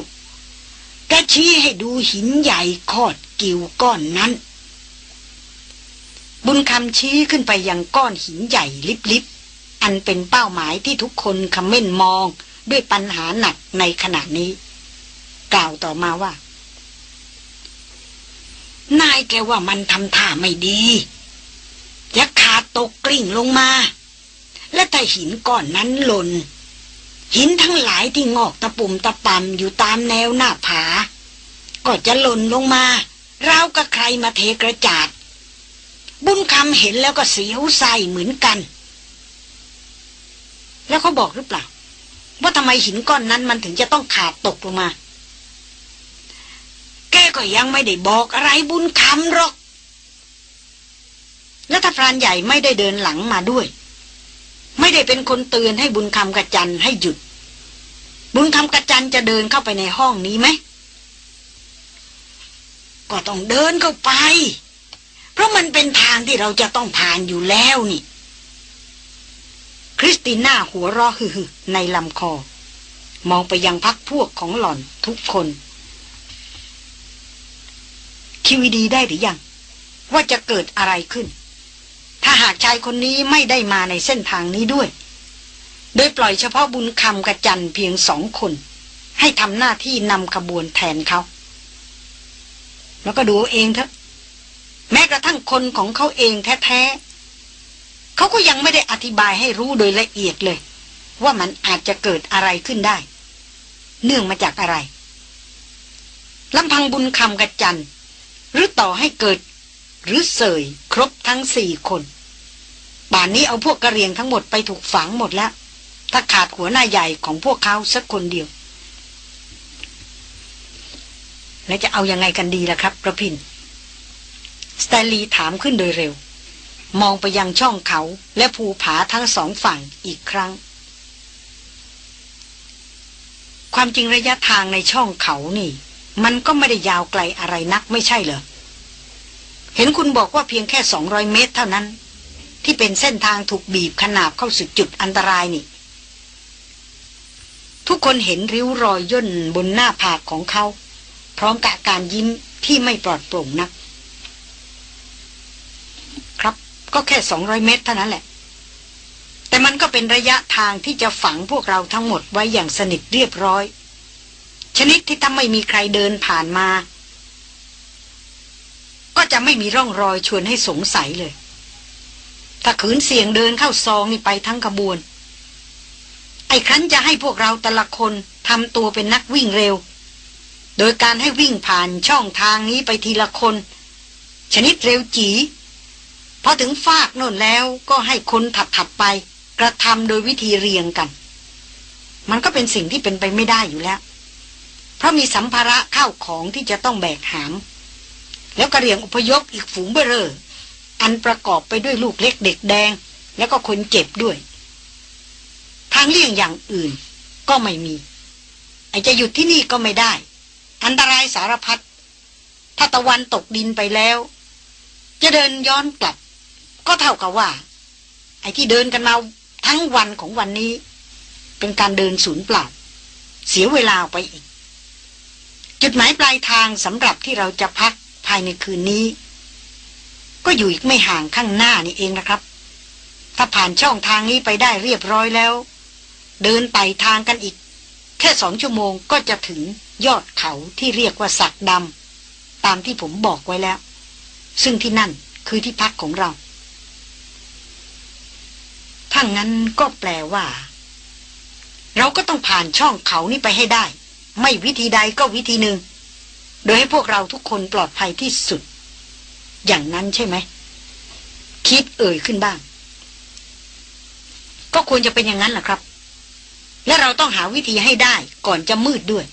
กะชี้ให้ดูหินใหญ่คอดกิวก้อนนั้น บุญคำชี้ขึ้นไปยังก้อนหินใหญ่ลิบๆอัอันเป็นเป้าหมายที่ทุกคนคำเม่นมองด้วยปัญหาหนักในขณะนี้ กล่าวต่อมาว่า นายแกว่ามันทำท่าไม่ดีจะขาดตกกลิ่งลงมา และถ้าหินก้อนนั้นหล่น หินทั้งหลายที่งอกตะปุ่มตะปำอยู่ตามแนวหน้าผา ก็จะหล่นลงมาราวกับใครมาเทกระจาด บุญคำเห็นแล้วก็เสียวใสเหมือนกัน แล้วเขาบอกหรือเปล่า ว่าทำไมหินก้อนนั้นมันถึงจะต้องขาดตกลงมา แกก็ยังไม่ได้บอกอะไรบุญคำหรอก แล้วถ้าพรานใหญ่ไม่ได้เดินหลังมาด้วย ไม่ได้เป็นคนเตือนให้บุญคำกระจันให้หยุด บุญคำกระจันจะเดินเข้าไปในห้องนี้ไหม ก็ต้องเดินเข้าไป เพราะมันเป็นทางที่เราจะต้องผ่านอยู่แล้วนี่ คริสติน่าหัวเราะฮือในลำคอ มองไปยังพักพวกของหล่อนทุกคนคิวดีได้หรือยัง ว่าจะเกิดอะไรขึ้น ถ้าหากชายคนนี้ไม่ได้มาในเส้นทางนี้ด้วย โดยปล่อยเฉพาะบุญคำกระจันเพียงสองคน ให้ทำหน้าที่นำขบวนแทนเขา แล้วก็ดูเองเถอะ แม้กระทั่งคนของเขาเองแท้ๆเขาก็ยังไม่ได้อธิบายให้รู้โดยละเอียดเลย ว่ามันอาจจะเกิดอะไรขึ้นได้ เนื่องมาจากอะไรลำพังบุญคำกระจันหรือต่อให้เกิด หรือเสยครบทั้งสี่คน ป่านนี้เอาพวกกระเรียงทั้งหมดไปถูกฝังหมดแล้ว ถ้าขาดหัวหน้าใหญ่ของพวกเขาสักคนเดียว แล้วจะเอายังไงกันดีล่ะครับกระพินสแตลีถามขึ้นโดยเร็ว มองไปยังช่องเขาและภูผาทั้งสองฝั่งอีกครั้ง ความจริงระยะทางในช่องเขานี่ มันก็ไม่ได้ยาวไกลอะไรนักไม่ใช่เหรอเห็นคุณบอกว่าเพียงแค่สองรอยเมตรเท่านั้น ที่เป็นเส้นทางถูกบีบขนาบเข้าสู่จุดอันตรายนี่ ทุกคนเห็นริ้วรอยย่นบนหน้าผากของเขา พร้อมกับการยิ้มที่ไม่ปลอดโปร่งนัก ครับก็แค่สองร้อยเมตรเท่านั้นแหละ แต่มันก็เป็นระยะทางที่จะฝังพวกเราทั้งหมดไว้อย่างสนิทเรียบร้อย ชนิดที่ถ้าไม่มีใครเดินผ่านมา ก็จะไม่มีร่องรอยชวนให้สงสัยเลย ถ้าขืนเสียงเดินเข้าซองนี่ไปทั้งขบวน ไอ้ครั้นจะให้พวกเราแต่ละคนทำตัวเป็นนักวิ่งเร็ว โดยการให้วิ่งผ่านช่องทางนี้ไปทีละคน ชนิดเร็วจีพอถึงฟากโน่นแล้วก็ให้คนถัดๆไป กระทำโดยวิธีเรียงกัน มันก็เป็นสิ่งที่เป็นไปไม่ได้อยู่แล้ว เพราะมีสัมภาระข้าวของที่จะต้องแบกหาม แล้วกระเรียงอพยพอีกฝูงเบ้อร่ อันประกอบไปด้วยลูกเล็กเด็กแดง แล้วก็คนเจ็บด้วย ทางเลี่ยงอย่างอื่นก็ไม่มีไอจะหยุดที่นี่ก็ไม่ได้ อันตรายสารพัดถ้าตะวันตกดินไปแล้ว จะเดินย้อนกลับ ก็เท่ากับว่า ไอ้ที่เดินกันมาทั้งวันของวันนี้ เป็นการเดินศูนย์เปล่า เสียเวลาไปอีก จุดหมายปลายทางสำหรับที่เราจะพักภายในคืนนี้ ก็อยู่อีกไม่ห่างข้างหน้านี่เองนะครับ ถ้าผ่านช่องทางนี้ไปได้เรียบร้อยแล้ว เดินไต่ทางกันอีก แค่สองชั่วโมงก็จะถึงยอดเขาที่เรียกว่าสักดำตามที่ผมบอกไว้แล้ว ซึ่งที่นั่นคือที่พักของเราถ้างั้นก็แปลว่า เราก็ต้องผ่านช่องเขานี้ไปให้ได้ ไม่วิธีใดก็วิธีหนึ่ง โดยให้พวกเราทุกคนปลอดภัยที่สุด อย่างนั้นใช่ไหม คิดเอ่ยขึ้นบ้าง ก็ควรจะเป็นอย่างนั้นแหละครับ และเราต้องหาวิธีให้ได้ก่อนจะมืดด้วย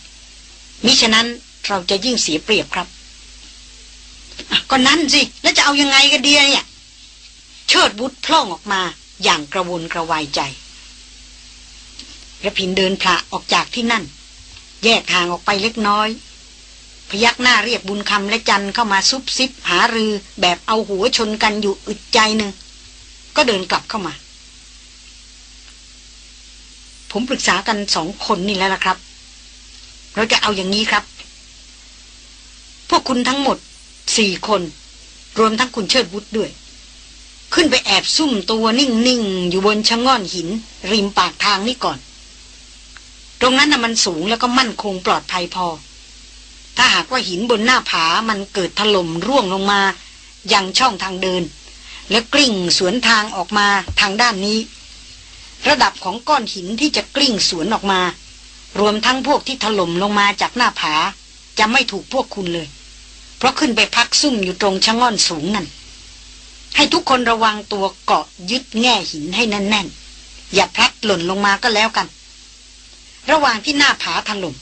มิฉะนั้นเราจะยิ่งเสียเปรียบครับก็นั่นสิ แล้วจะเอายังไงกันเดียเนี่ยเชิดบุตรพล่องออกมาอย่างกระวนกระวายใจระพินเดินพระออกจากที่นั่น แยกทางออกไปเล็กน้อย พยักหน้าเรียกบุญคำและจันเข้ามาซุบซิบหารือแบบเอาหัวชนกันอยู่อึดใจหนึ่ง ก็เดินกลับเข้ามา ผมปรึกษากันสองคนนี่แล้วล่ะครับ เราจะเอาอย่างนี้ครับ พวกคุณทั้งหมดสี่คน รวมทั้งคุณเชิดบุตรด้วย ขึ้นไปแอบซุ่มตัวนิ่งๆ อยู่บนชะง่อนหิน ริมปากทางนี่ก่อน ตรงนั้นน่ะมันสูงแล้วก็มั่นคงปลอดภัยพอ ถ้าหากว่าหินบนหน้าผามันเกิดถล่มร่วงลงมา ยังช่องทางเดิน และกลิ้งสวนทางออกมาทางด้านนี้ ระดับของก้อนหินที่จะกลิ้งสวนออกมา รวมทั้งพวกที่ถล่มลงมาจากหน้าผา จะไม่ถูกพวกคุณเลย เพราะขึ้นไปพักซุ่มอยู่ตรงชะง่อนสูงนั่นให้ทุกคนระวังตัวเกาะยึดแง่หินให้แน่นๆ อย่าพลัดหล่นลงมาก็แล้วกัน ระหว่างที่หน้าผาถล่ม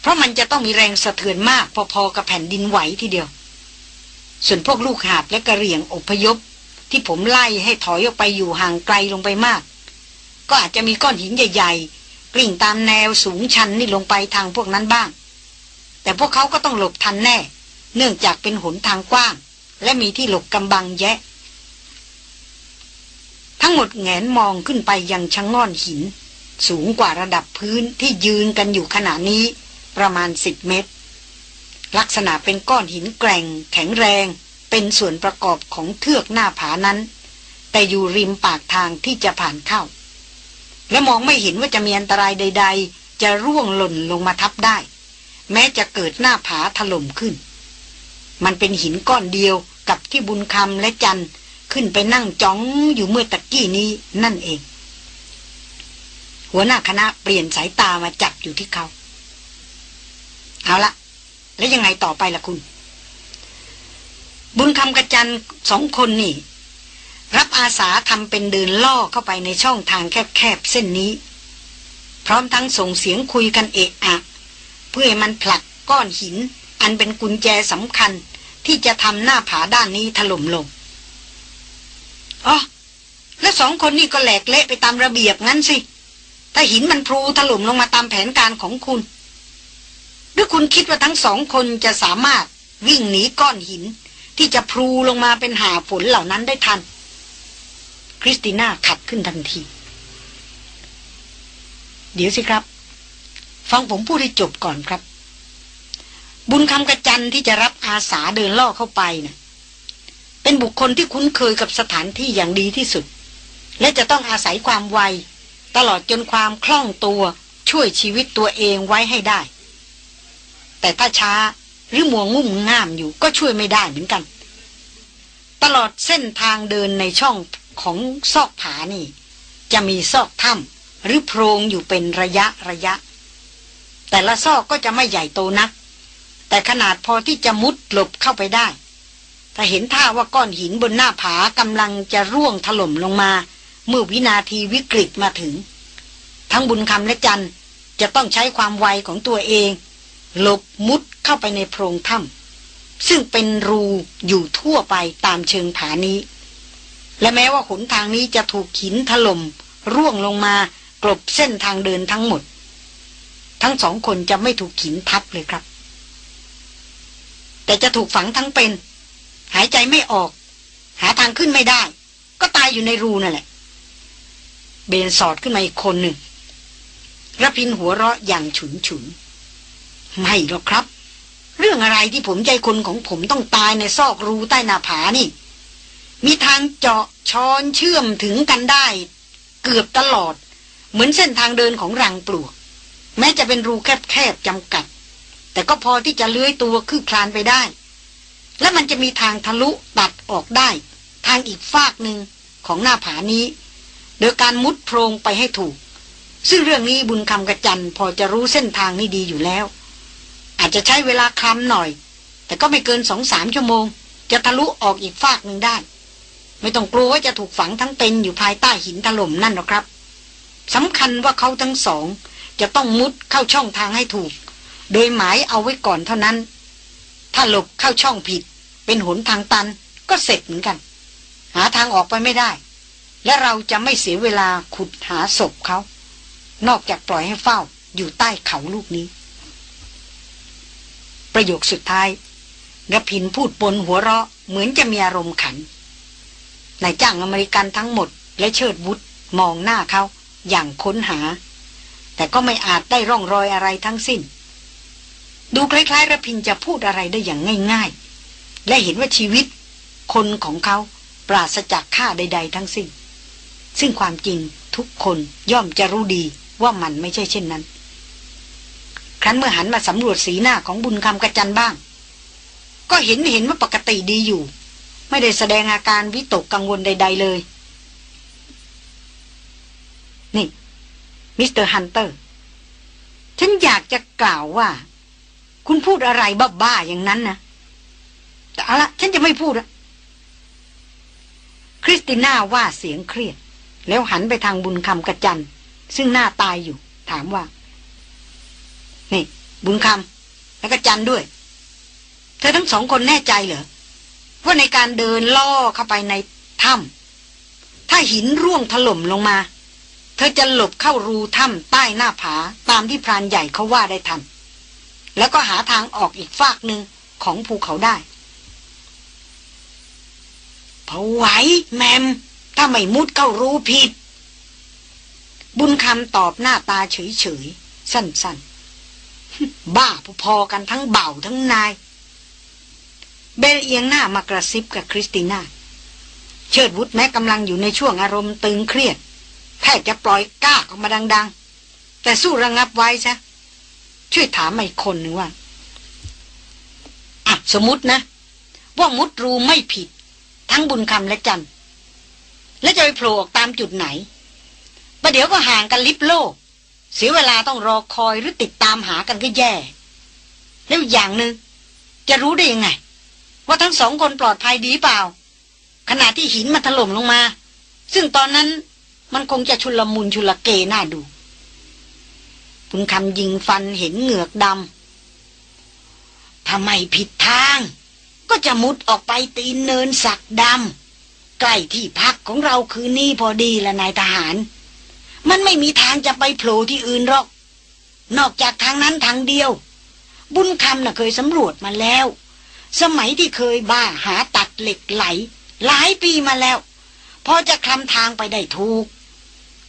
เพราะมันจะต้องมีแรงสะเทือนมากพอๆกับแผ่นดินไหวทีเดียว ส่วนพวกลูกหาบและกระเหรี่ยงอพยพ ที่ผมไล่ให้ถอยออกไปอยู่ห่างไกลลงไปมาก ก็อาจจะมีก้อนหินใหญ่ ๆ กลิ่งตามแนวสูงชันนี่ลงไปทางพวกนั้นบ้าง แต่พวกเขาก็ต้องหลบทันแน่ เนื่องจากเป็นหนทางกว้าง และมีที่หลบกำบังแยะ ทั้งหมดแงนมองขึ้นไปยังชะงง่อนหิน สูงกว่าระดับพื้นที่ยืนกันอยู่ขณะนี้ ประมาณสิบเมตร ลักษณะเป็นก้อนหินแกร่ง แข็งแรง เป็นส่วนประกอบของเทือกหน้าผานั้น แต่อยู่ริมปากทางที่จะผ่านเข้า และมองไม่เห็นว่าจะมีอันตรายใด ๆ จะร่วงหล่นลงมาทับได้ แม้จะเกิดหน้าผาถล่มขึ้น มันเป็นหินก้อนเดียวกับที่บุญคำและจันขึ้นไปนั่งจ้องอยู่เมื่อตะกี้นี้นั่นเอง หัวหน้าคณะเปลี่ยนสายตามาจับอยู่ที่เขา เอาละแล้วยังไงต่อไปล่ะคุณ บุญคำกระจันสองคนนี่ รับอาสาทำเป็นเดินล่อเข้าไปในช่องทางแคบๆเส้นนี้ พร้อมทั้งส่งเสียงคุยกันเอะอะ เพื่อให้มันผลักก้อนหิน อันเป็นกุญแจสำคัญ ที่จะทำหน้าผาด้านนี้ถล่มลงอ๋อแล้วสองคนนี้ก็แหลกเละไปตามระเบียบงั้นสิ ถ้าหินมันพลูถล่มลงมาตามแผนการของคุณ หรือคุณคิดว่าทั้งสองคนจะสามารถวิ่งหนีก้อนหิน ที่จะพลูลงมาเป็นหาฝนเหล่านั้นได้ทัน คริสติน่าขัดขึ้นทันที เดี๋ยวสิครับ ฟังผมพูดให้จบก่อนครับ บุญคำกระจันที่จะรับอาสาเดินล่อเข้าไปนะ่ะเป็นบุคคลที่คุ้นเคยกับสถานที่อย่างดีที่สุด และจะต้องอาศัยความไว ตลอดจนความคล่องตัวช่วยชีวิตตัวเองไว้ให้ได้ แต่ถ้าช้าหรือมัวงุ่มง่ามอยู่ก็ช่วยไม่ได้เหมือนกัน ตลอดเส้นทางเดินในช่องของซอกผานี่ จะมีซอกถ้ำหรือโพรงอยู่เป็นระยะระยะ แต่ละซอกก็จะไม่ใหญ่โตนัก แต่ขนาดพอที่จะมุดหลบเข้าไปได้ ถ้าเห็นท่าว่าก้อนหินบนหน้าผากำลังจะร่วงถล่มลงมา เมื่อวินาทีวิกฤตมาถึง ทั้งบุญคำและจันจะต้องใช้ความไวของตัวเอง หลบมุดเข้าไปในโพรงถ้ำซึ่งเป็นรูอยู่ทั่วไปตามเชิงผานี้ และแม้ว่าขนทางนี้จะถูกหินถล่มร่วงลงมากลบเส้นทางเดินทั้งหมด ทั้งสองคนจะไม่ถูกหินทับเลยครับ แต่จะถูกฝังทั้งเป็น หายใจไม่ออก หาทางขึ้นไม่ได้ ก็ตายอยู่ในรูนั่นแหละ เบนสอดขึ้นมาอีกคนหนึ่งระพินหัวเราะอย่างฉุนฉุน ไม่หรอกครับ เรื่องอะไรที่ผมใจคนของผมต้องตายในซอกรูใต้หน้าผานี่ มีทางเจาะช้อนเชื่อมถึงกันได้ เกือบตลอด เหมือนเส้นทางเดินของรังปลวก แม้จะเป็นรูแคบๆจำกัด แต่ก็พอที่จะเลื้อยตัวคืบคลานไปได้ และมันจะมีทางทะลุตัดออกได้ ทางอีกฝากหนึ่งของหน้าผานี้ โดยการมุดโพรงไปให้ถูก ซึ่งเรื่องนี้บุญคำกระจันพอจะรู้เส้นทางนี้ดีอยู่แล้ว อาจจะใช้เวลาคลำหน่อย แต่ก็ไม่เกินสองสามชั่วโมง จะทะลุออกอีกฝากหนึ่งได้ ไม่ต้องกลัวว่าจะถูกฝังทั้งเป็นอยู่ภายใต้หินถล่มนั่นหรอกครับสำคัญว่าเขาทั้งสอง จะต้องมุดเข้าช่องทางให้ถูก โดยหมายเอาไว้ก่อนเท่านั้น ถ้าหลบเข้าช่องผิด เป็นหนทางตันก็เสร็จเหมือนกัน หาทางออกไปไม่ได้ และเราจะไม่เสียเวลาขุดหาศพเขา นอกจากปล่อยให้เฝ้าอยู่ใต้เขาลูกนี้ ประโยคสุดท้ายกระพินพูดปนหัวเราะเหมือนจะมีอารมณ์ขันนายจ้างอเมริกันทั้งหมด และเชิดวุฒมองหน้าเขาอย่างค้นหา แต่ก็ไม่อาจได้ร่องรอยอะไรทั้งสิ้น ดูคล้ายๆระพินจะพูดอะไรได้อย่างง่าย ๆ และเห็นว่าชีวิต คนของเขาปราศจากค่าใด ๆ ทั้งสิ้น ซึ่งความจริงทุกคนย่อมจะรู้ดีว่ามันไม่ใช่เช่นนั้น ครั้นเมื่อหันมาสำรวจสีหน้าของบุญคำกับจันบ้าง ก็เห็นเห็นว่าปกติดีอยู่ ไม่ได้แสดงอาการวิตกกังวลใด ๆเลย นี่ Mister Hunter ฉันอยากจะกล่าวว่า คุณพูดอะไรบ้าๆอย่างนั้นนะแต่เอาละฉันจะไม่พูดละคริสติน่าว่าเสียงเครียด แล้วหันไปทางบุญคำกับจันซึ่งหน้าตายอยู่ ถามว่า นี่ บุญคำแล้วก็จันด้วย เธอทั้งสองคนแน่ใจเหรอว่าในการเดินล่อเข้าไปในถ้ำถ้าหินร่วงถล่มลงมา เธอจะหลบเข้ารูถ้ำใต้หน้าผาตามที่พรานใหญ่เขาว่าได้ทัน แล้วก็หาทางออกอีกฝากหนึ่งของภูเขาได้ผาไหวแมม ถ้าไม่มุดเข้ารู้ผิด บุญคำตอบหน้าตาเฉยๆ สั้นๆ บ้าพอๆกันทั้งเบาทั้งนาย เบลเอียงหน้ามากระซิบกับคริสติน่า เชิดวุฒแม้กำลังอยู่ในช่วงอารมณ์ตึงเครียด แทบจะปล่อยก้าออกมาดัง ๆ แต่สู้ระงับไว้ซะ ช่วยถามอีกคนหนึ่งว่าอะสมมตินะ ว่ามุดรูไม่ผิด ทั้งบุญคำและจัน และจะไปโผล่ออกตามจุดไหนประเดี๋ยวก็ห่างกันลิบโลก เสียเวลาต้องรอคอยหรือติดตามหากันก็แย่ แล้วอย่างหนึง่งจะรู้ได้ยังไง ว่าทั้งสองคนปลอดภัยดีเปล่า ขณะที่หินมันถล่มลงมา ซึ่งตอนนั้นมันคงจะชุลมุนชุลเกน่าดูบุญคำยิงฟันเห็นเหงือกดำทำไมผิดทาง ก็จะมุดออกไปตีนเนินสักดำใกล้ที่พักของเราคืนนี้พอดีละนายทหาร มันไม่มีทางจะไปโผล่ที่อื่นหรอก นอกจากทางนั้นทางเดียว บุญคำน่ะเคยสำรวจมาแล้ว สมัยที่เคยบ้าหาตัดเหล็กไหล หลายปีมาแล้ว พอจะคลำทางไปได้ถูก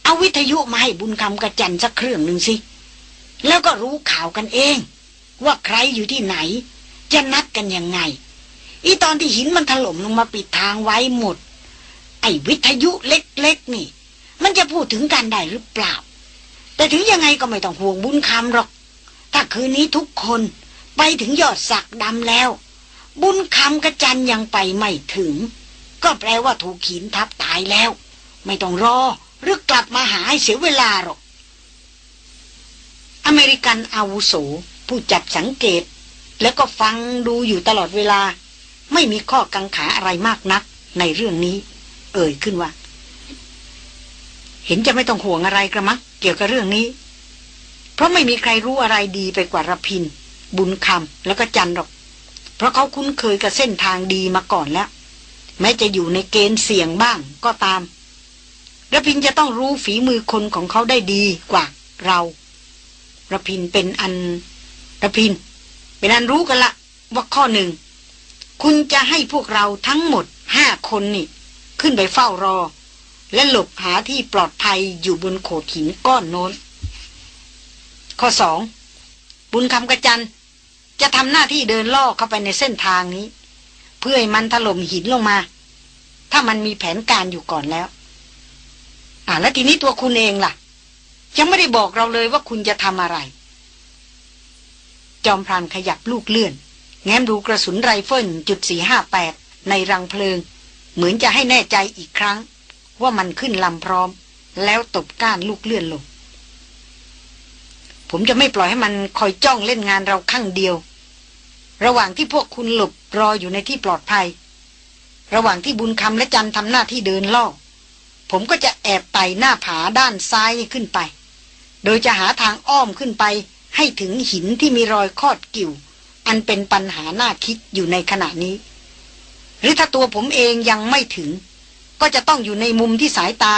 เอาวิทยุมาให้บุญคำกระจันสักเครื่องหนึ่งสิ แล้วก็รู้ข่าวกันเอง ว่าใครอยู่ที่ไหน จะนัดกันยังไง อีตอนที่หินมันถล่มลงมาปิดทางไว้หมด ไอ้วิทยุเล็กๆนี่ มันจะพูดถึงกันได้หรือเปล่า แต่ถึงยังไงก็ไม่ต้องห่วงบุญคำหรอก ถ้าคืนนี้ทุกคนไปถึงยอดสักดำแล้ว บุญคำกระจันยังไปไม่ถึง ก็แปลว่าถูกหินทับตายแล้ว ไม่ต้องรอหรือกลับมาหาให้เสียเวลาหรอก อเมริกันอาวุโสผู้จับสังเกต แล้วก็ฟังดูอยู่ตลอดเวลา ไม่มีข้อกังขาอะไรมากนักในเรื่องนี้ เอ่ยขึ้นว่า เห็นจะไม่ต้องห่วงอะไรกระมักเกี่ยวกับเรื่องนี้ เพราะไม่มีใครรู้อะไรดีไปกว่ารพิน บุญคำแล้วก็จันหรอก เพราะเขาคุ้นเคยกับเส้นทางดีมาก่อนแล้ว แม้จะอยู่ในเกณฑ์เสี่ยงบ้างก็ตามรพินจะต้องรู้ฝีมือคนของเขาได้ดีกว่าเรารพินเป็นอันรพิน เป็นอันรู้กันละว่าข้อหนึ่ง คุณจะให้พวกเราทั้งหมดห้าคนนี่ ขึ้นไปเฝ้ารอ และหลบหาที่ปลอดภัยอยู่บนโขดหินก้อนโน้น ข้อสองบุญคำกระจันจะทำหน้าที่เดินล่อเข้าไปในเส้นทางนี้ เพื่อให้มันถล่มหินลงมา ถ้ามันมีแผนการอยู่ก่อนแล้ว อ่าแล้วทีนี้ตัวคุณเองล่ะ ยังไม่ได้บอกเราเลยว่าคุณจะทำอะไร จอมพรานขยับลูกเลื่อน แง้มดูกระสุนไรเฟิลจุดสี่ห้าแปดในรังเพลิง เหมือนจะให้แน่ใจอีกครั้ง ว่ามันขึ้นลำพร้อม แล้วตบก้านลูกเลื่อนลง ผมจะไม่ปล่อยให้มันคอยจ้องเล่นงานเราข้างเดียว ระหว่างที่พวกคุณหลบรออยู่ในที่ปลอดภัย ระหว่างที่บุญคำและจันทำหน้าที่เดินล่อผมก็จะแอบไต่หน้าผาด้านซ้ายขึ้นไป โดยจะหาทางอ้อมขึ้นไป ให้ถึงหินที่มีรอยคอดกิ่ว อันเป็นปัญหาหน้าคิดอยู่ในขณะนี้ หรือถ้าตัวผมเองยังไม่ถึง ก็จะต้องอยู่ในมุมที่สายตา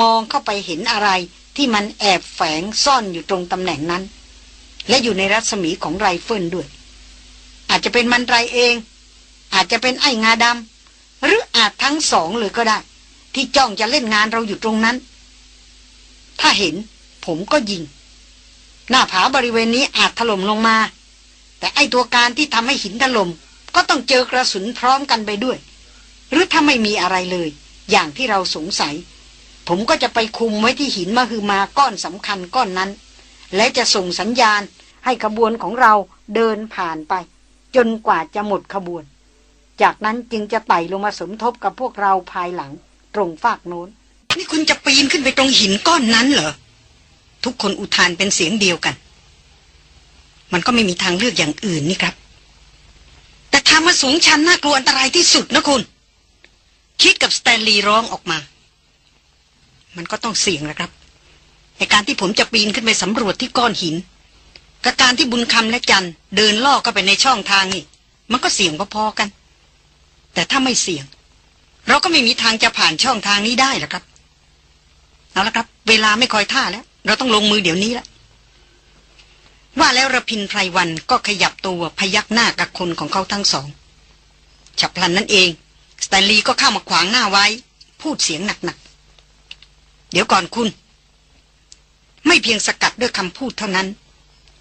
มองเข้าไปเห็นอะไร ที่มันแอบแฝงซ่อนอยู่ตรงตำแหน่งนั้น และอยู่ในรัศมีของไรเฟิลด้วย อาจจะเป็นมันไรเอง อาจจะเป็นไอ้งาดำหรืออาจทั้งสองเลยก็ได้ ที่จ้องจะเล่นงานเราอยู่ตรงนั้น ถ้าเห็นผมก็ยิง หน้าผาบริเวณนี้อาจถล่มลงมา แต่ไอตัวการที่ทำให้หินถลม่มก็ต้องเจอกระสุนพร้อมกันไปด้วย หรือถ้าไม่มีอะไรเลย อย่างที่เราสงสัย ผมก็จะไปคุมไว้ที่หินมะฮือมาก้อนสำคัญก้อนนั้น และจะส่งสัญญาณให้ขบวนของเราเดินผ่านไป จนกว่าจะหมดขบวน จากนั้นจึงจะไต่ลงมาสมทบกับพวกเราภายหลัง ตรงฝากโน้น นี่คุณจะปีนขึ้นไปตรงหินก้อนนั้นเหรอ ทุกคนอุทานเป็นเสียงเดียวกัน มันก็ไม่มีทางเลือกอย่างอื่นนี่ครับ แต่ทางมาสูงชันน่ากลัวอันตรายที่สุดนะคุณ คิดกับสแตนลีย์ร้องออกมา มันก็ต้องเสี่ยงนะครับในการที่ผมจะปีนขึ้นไปสำรวจที่ก้อนหินกับการที่บุญคำและจันเดินล่อเข้าไปในช่องทางนี่มันก็เสี่ยงพอๆกัน แต่ถ้าไม่เสี่ยง เราก็ไม่มีทางจะผ่านช่องทางนี้ได้หรอกครับเอาละครับ เวลาไม่คอยท่าแล้ว เราต้องลงมือเดี๋ยวนี้ละว่าแล้วรพินทร์ไพรวัลย์ก็ขยับตัวพยักหน้ากับคนของเขาทั้งสองฉับพลันนั่นเอง สแตนลีย์ก็เข้ามาขวางหน้าไว้ พูดเสียงหนักๆ เดี๋ยวก่อนคุณ ไม่เพียงสกัดด้วยคำพูดเท่านั้น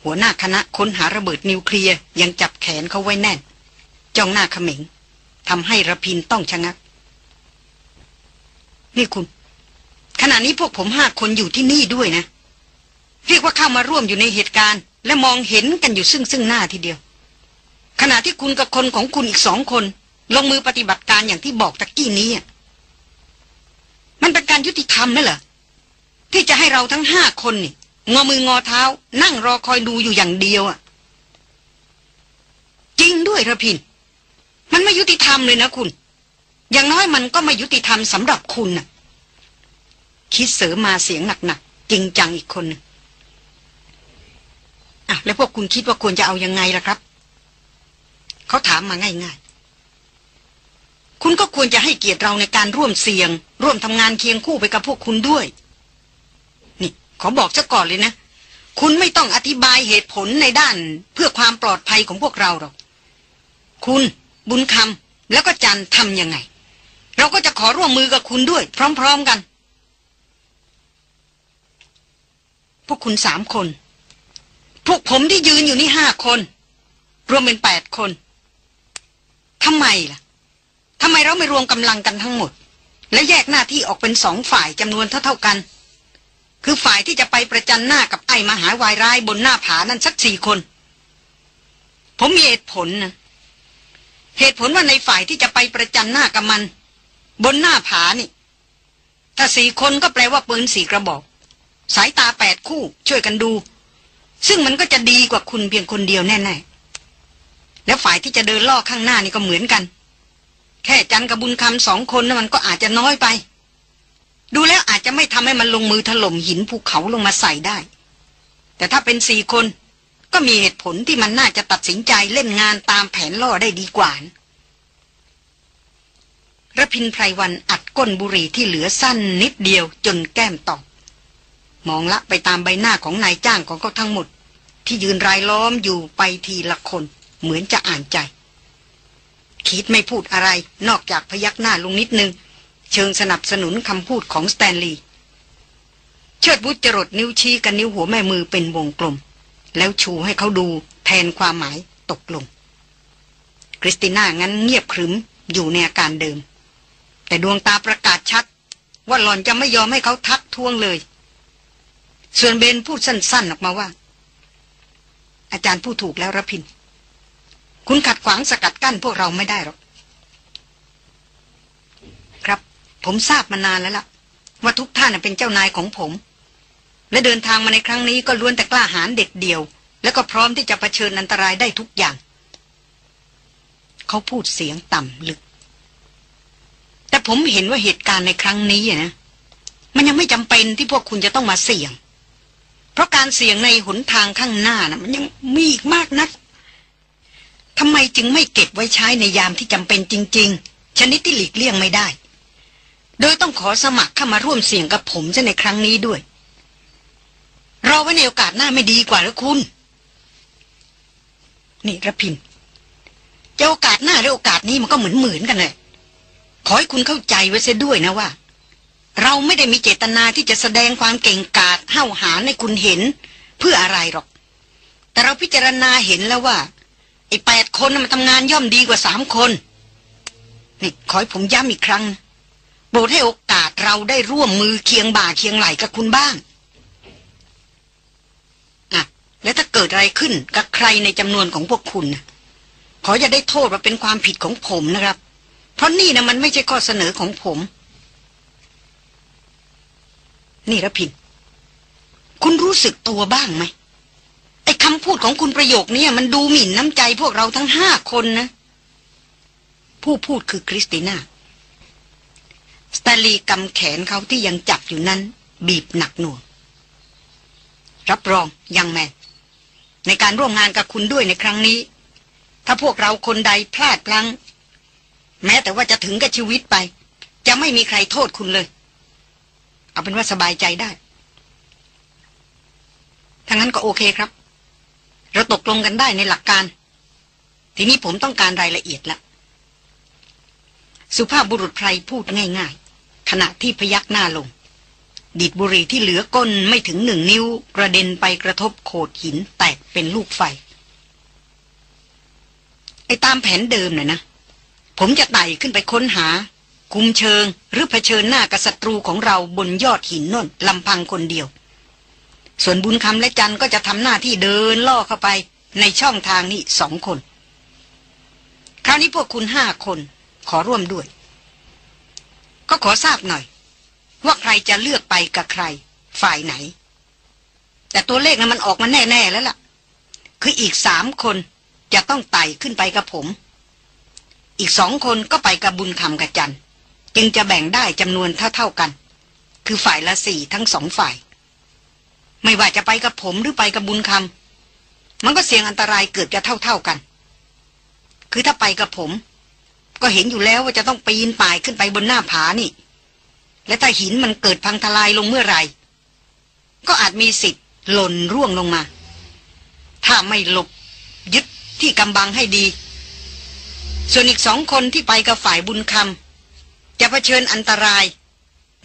หัวหน้าคณะค้นหาระเบิดนิวเคลียร์ยังจับแขนเขาไว้แน่น จ้องหน้าเขม็งทำให้รพินทร์ต้องชะงัก นี่คุณ ขณะนี้พวกผมห้าคนอยู่ที่นี่ด้วยนะ เรียกว่าเข้ามาร่วมอยู่ในเหตุการณ์ และมองเห็นกันอยู่ซึ่งซึ่งหน้าทีเดียว ขณะที่คุณกับคนของคุณอีกสองคน ลงมือปฏิบัติการอย่างที่บอกตะกี้นี้ มันเป็นการยุติธรรมนั่นเหรอที่จะให้เราทั้งห้าคนนี่งอมืองอเท้า นั่งรอคอยดูอยู่อย่างเดียวอะจริงด้วยระพิน มันไม่ยุติธรรมเลยนะคุณ อย่างน้อยมันก็ไม่ยุติธรรมสำหรับคุณน่ะ คิดเสริมมาเสียงหนักๆจริงจังอีกคนนึงอะแล้วพวกคุณคิดว่าควรจะเอายังไงล่ะครับ เขาถามมาง่ายๆ คุณก็ควรจะให้เกียรติเราในการร่วมเสี่ยง ร่วมทำงานเคียงคู่ไปกับพวกคุณด้วย นี่ ขอบอกซะก่อนเลยนะ คุณไม่ต้องอธิบายเหตุผลในด้านเพื่อความปลอดภัยของพวกเราหรอก คุณ บุญคำแล้วก็จันทำยังไง เราก็จะขอร่วมมือกับคุณด้วย พร้อม ๆกัน พวกคุณสามคน พวกผมที่ยืนอยู่นี่ห้าคน รวมเป็นแปดคนทำไมล่ะ ทำไมเราไม่รวมกำลังกันทั้งหมด และแยกหน้าที่ออกเป็นสองฝ่ายจำนวนเท่าๆกัน คือฝ่ายที่จะไปประจันหน้ากับไอ้มหาวายร้ายบนหน้าผานั่นสักสี่คน ผมมีเหตุผลนะเหตุผลว่าในฝ่ายที่จะไปประจันหน้ากับมัน บนหน้าผานี่ ถ้าสี่คนก็แปลว่าปืนสี่กระบอก สายตาแปดคู่ ช่วยกันดู ซึ่งมันก็จะดีกว่าคุณเพียงคนเดียวแน่ๆแล้วฝ่ายที่จะเดินล่อข้างหน้านี่ก็เหมือนกัน แค่จันกับบุญคำสองคนนะมันก็อาจจะน้อยไป ดูแล้วอาจจะไม่ทำให้มันลงมือถล่มหินภูเขาลงมาใส่ได้ แต่ถ้าเป็นสี่คนก็มีเหตุผลที่มันน่าจะตัดสินใจเล่นงานตามแผนล่อได้ดีกว่าระพินไพรวันอัดก้นบุหรี่ที่เหลือสั้นนิดเดียวจนแก้มตอบมองละไปตามใบหน้าของนายจ้างของเขาทั้งหมด ที่ยืนรายล้อมอยู่ไปทีละคนเหมือนจะอ่านใจ คิดไม่พูดอะไร นอกจากพยักหน้าลงนิดนึง เชิงสนับสนุนคำพูดของสแตนลีย์เชิดบุจรดนิ้วชี้กับนิ้วหัวแม่มือเป็นวงกลม แล้วชูให้เขาดูแทนความหมายตกลง คริสติน่างั้นเงียบขรึมอยู่ในอาการเดิม แต่ดวงตาประกาศชัด ว่าหล่อนจะไม่ยอมให้เขาทักท้วงเลย ส่วนเบนพูดสั้นๆออกมาว่า อาจารย์พูดถูกแล้วรพิน คุณขัดขวางสกัดกั้นพวกเราไม่ได้หรอก ครับ ผมทราบมานานแล้วล่ะ ว่าทุกท่านเป็นเจ้านายของผม และเดินทางมาในครั้งนี้ก็ล้วนแต่กล้าหาญเด็ดเดี่ยว แล้วก็พร้อมที่จะะเผชิญอันตรายได้ทุกอย่าง เขาพูดเสียงต่ำลึก แต่ผมเห็นว่าเหตุการณ์ในครั้งนี้นะมันยังไม่จำเป็นที่พวกคุณจะต้องมาเสี่ยง เพราะการเสี่ยงในหนทางข้างหน้านะมันยังมีอีกมากนัก ทำไมจึงไม่เก็บไว้ใช้ในยามที่จำเป็นจริง ๆ ชนิดที่หลีกเลี่ยงไม่ได้ โดยต้องขอสมัครเข้ามาร่วมเสี่ยงกับผมซะในครั้งนี้ด้วย รอไว้ในโอกาสหน้าไม่ดีกว่าหรือคุณ นี่ระพินจะโอกาสหน้าหรือโอกาสนี้มันก็เหมือนเหมือนกันเลยขอให้คุณเข้าใจไว้เสียด้วยนะว่า เราไม่ได้มีเจตนาที่จะแสดงความเก่งกาจเห่าหาในคุณเห็น เพื่ออะไรหรอก แต่เราพิจารณาเห็นแล้วว่า ไอ้แปดคนมันทำงานย่อมดีกว่าสามคน นี่ขอให้ผมย้ำอีกครั้งนะโปรดให้โอกาสเราได้ร่วมมือเคียงบ่าเคียงไหลกับคุณบ้างอะแล้วถ้าเกิดอะไรขึ้นกับใครในจำนวนของพวกคุณนะขออย่าได้โทษว่าเป็นความผิดของผมนะครับ เพราะนี่นะมันไม่ใช่ข้อเสนอของผม นี่ระพิน คุณรู้สึกตัวบ้างไหม ไอ้คำพูดของคุณประโยคนี้มันดูหมิ่นน้ำใจพวกเราทั้งห้าคนนะ ผู้พูดคือคริสติน่า สตาลีกำแขนเขาที่ยังจับอยู่นั้น บีบหนักหน่วง รับรองยังแมนในการร่วมงานกับคุณด้วยในครั้งนี้ ถ้าพวกเราคนใดพลาดพลั้ง แม้แต่ว่าจะถึงกับชีวิตไป จะไม่มีใครโทษคุณเลย เอาเป็นว่าสบายใจได้ทั้งนั้นก็โอเคครับ เราตกลงกันได้ในหลักการ ทีนี้ผมต้องการรายละเอียดละสุภาพบุรุษไพรพูดง่าย ๆ ขณะที่พยักหน้าลง ดิดบุรีที่เหลือก้นไม่ถึงหนึ่งนิ้ว กระเด็นไปกระทบโขดหินแตกเป็นลูกไฟ ไอ้ตามแผนเดิมน่ะนะ ผมจะไต่ขึ้นไปค้นหา คุมเชิงหรือเผชิญหน้ากับศัตรูของเราบนยอดหินน่นลำพังคนเดียว ส่วนบุญคำและจันก็จะทำหน้าที่เดินล่อเข้าไปในช่องทางนี้สองคน คราวนี้พวกคุณห้าคนขอร่วมด้วย ก็ขอทราบหน่อย ว่าใครจะเลือกไปกับใคร ฝ่ายไหน แต่ตัวเลขนั้นมันออกมาแน่ ๆ แล้วล่ะ คืออีกสามคนจะต้องไต่ขึ้นไปกับผม อีกสองคนก็ไปกับบุญคำกับจัน จึงจะแบ่งได้จำนวนเท่า ๆกัน คือฝ่ายละสี่ทั้งสองฝ่าย ไม่ว่าจะไปกับผมหรือไปกับบุญคำมันก็เสี่ยงอันตรายเกิดจะเท่าๆกัน คือถ้าไปกับผม ก็เห็นอยู่แล้วว่าจะต้องปีนป่ายขึ้นไปบนหน้าผานี่ และถ้าหินมันเกิดพังทลายลงเมื่อไหร่ ก็อาจมีสิทธิ์หล่นร่วงลงมา ถ้าไม่หลบยึดที่กำบังให้ดี ส่วนอีกสองคนที่ไปกับฝ่ายบุญคำจะเผชิญอันตราย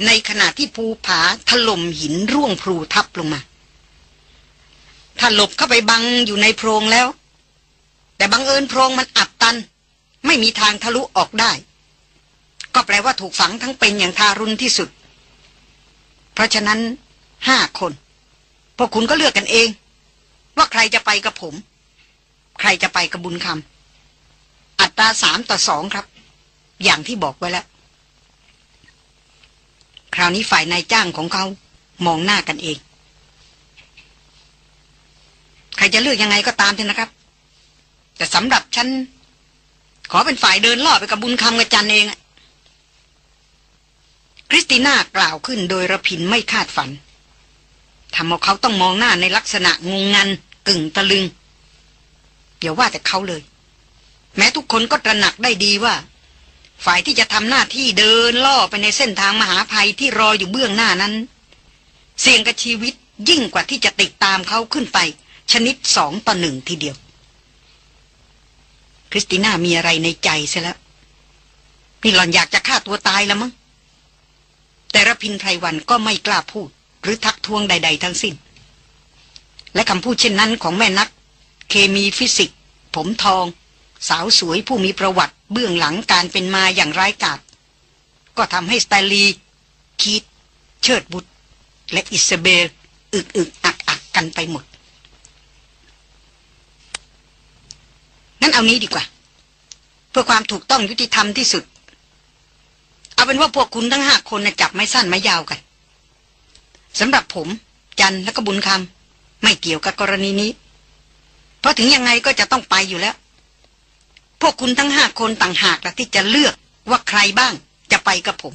ในขณะที่ภูผาถล่มหินร่วงพลูทับลงมา ถ้าหลบเข้าไปบังอยู่ในโพรงแล้ว แต่บังเอิญโพรงมันอับตัน ไม่มีทางทะลุออกได้ ก็แปลว่าถูกฝังทั้งเป็นอย่างทารุณที่สุด เพราะฉะนั้นห้าคน พวกคุณก็เลือกกันเอง ว่าใครจะไปกับผม ใครจะไปกับบุญคำอัตราสามต่อสองครับ อย่างที่บอกไว้แล้ว คราวนี้ฝ่ายนายจ้างของเขามองหน้ากันเอง ใครจะเลือกยังไงก็ตามเถอะนะครับ แต่สำหรับฉัน ขอเป็นฝ่ายเดินล่อไปกับบุญคำกับจันเองคริสติน่ากล่าวขึ้นโดยระพินไม่คาดฝันทำเอาเขาต้องมองหน้าในลักษณะงงงันกึ่งตะลึงอย่าว่าแต่เขาเลย แม้ทุกคนก็ตระหนักได้ดีว่า ฝ่ายที่จะทำหน้าที่เดินล่อไปในเส้นทางมหาภัยที่รออยู่เบื้องหน้านั้น เสี่ยงกับชีวิตยิ่งกว่าที่จะติดตามเขาขึ้นไป ชนิดสองต่อหนึ่งทีเดียว คริสติน่ามีอะไรในใจเสียแล้ว นี่หล่อนอยากจะฆ่าตัวตายแล้วมั้งแต่ระพินไพรวันก็ไม่กล้าพูด หรือทักท้วงใด ๆ ทั้งสิ้น และคำพูดเช่นนั้นของแม่นัก เคมีฟิสิกส์ผมทอง สาวสวยผู้มีประวัติ เบื้องหลังการเป็นมาอย่างร้ายกาจก็ทำให้สไตลีคีตเชิดบุตร และอิสเบล อึกอึกอักอักกันไปหมด งั้นเอานี้ดีกว่า เพื่อความถูกต้องยุติธรรมที่สุด เอาเป็นว่าพวกคุณทั้งห้าคนนะจับไม่สั้นไม่ยาวกันสำหรับผม จันและก็บุญคำไม่เกี่ยวกับกรณีนี้ เพราะถึงยังไงก็จะต้องไปอยู่แล้ว พวกคุณทั้งห้าคนต่างหากละที่จะเลือกว่าใครบ้างจะไปกับผม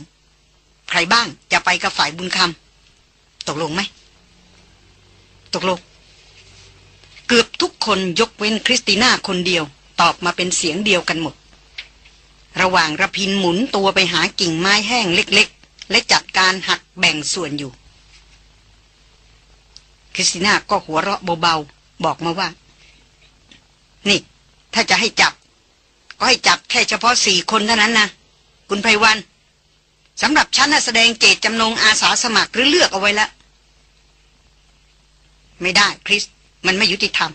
ใครบ้างจะไปกับฝ่ายบุญคำตกลงไหมตกลง เกือบทุกคนยกเว้นคริสติน่าคนเดียว ตอบมาเป็นเสียงเดียวกันหมด ระหว่างรพินทร์หมุนตัวไปหากิ่งไม้แห้งเล็ก ๆ และจัดการหักแบ่งส่วนอยู่ คริสติน่าก็หัวเราะเบาๆ บอกมาว่า นี่ ถ้าจะให้จับ ก็ให้จับแค่เฉพาะสี่คนเท่านั้นนะคุณไพรวัลย์สำหรับฉันแสดงเจตจำนงอาสาสมัครหรือเลือกเอาไว้แล้วไม่ได้คริส มันไม่ยุติธรรม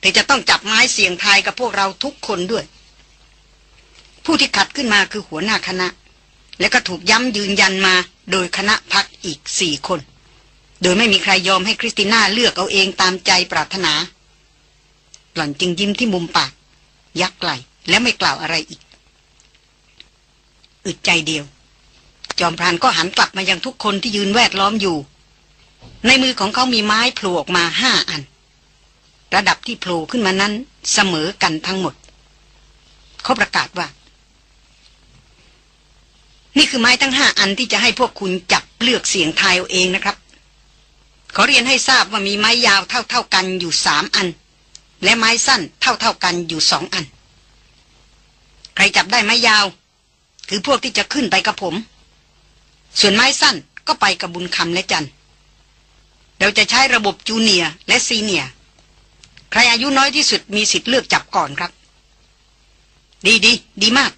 เธอจะต้องจับไม้เสี่ยงทายกับพวกเราทุกคนด้วย ผู้ที่ขัดขึ้นมาคือหัวหน้าคณะ และก็ถูกย้ำยืนยันมาโดยคณะพักอีกสี่คน โดยไม่มีใครยอมให้คริสติน่าเลือกเอาเองตามใจปรารถนาหล่อนจึงยิ้มที่มุมปาก ยักไหลและไม่กล่าวอะไรอีก อึดใจเดียว จอมพรานก็หันกลับมายังทุกคนที่ยืนแวดล้อมอยู่ ในมือของเขามีไม้โผล่ออกมาห้าอัน ระดับที่โผล่ขึ้นมานั้นเสมอกันทั้งหมด เขาประกาศว่า นี่คือไม้ทั้งห้าอันที่จะให้พวกคุณจับเลือกเสียงทายเอาเองนะครับ ขอเรียนให้ทราบว่ามีไม้ยาวเท่า ๆกันอยู่สามอัน และไม้สั้นเท่าๆกันอยู่สองอัน ใครจับได้ไม้ยาว คือพวกที่จะขึ้นไปกับผม ส่วนไม้สั้นก็ไปกับบุญคำและจันเราจะใช้ระบบจูเนียและซีเนียร์ ใครอายุน้อยที่สุดมีสิทธิ์เลือกจับก่อนครับ ดีดีดีมาก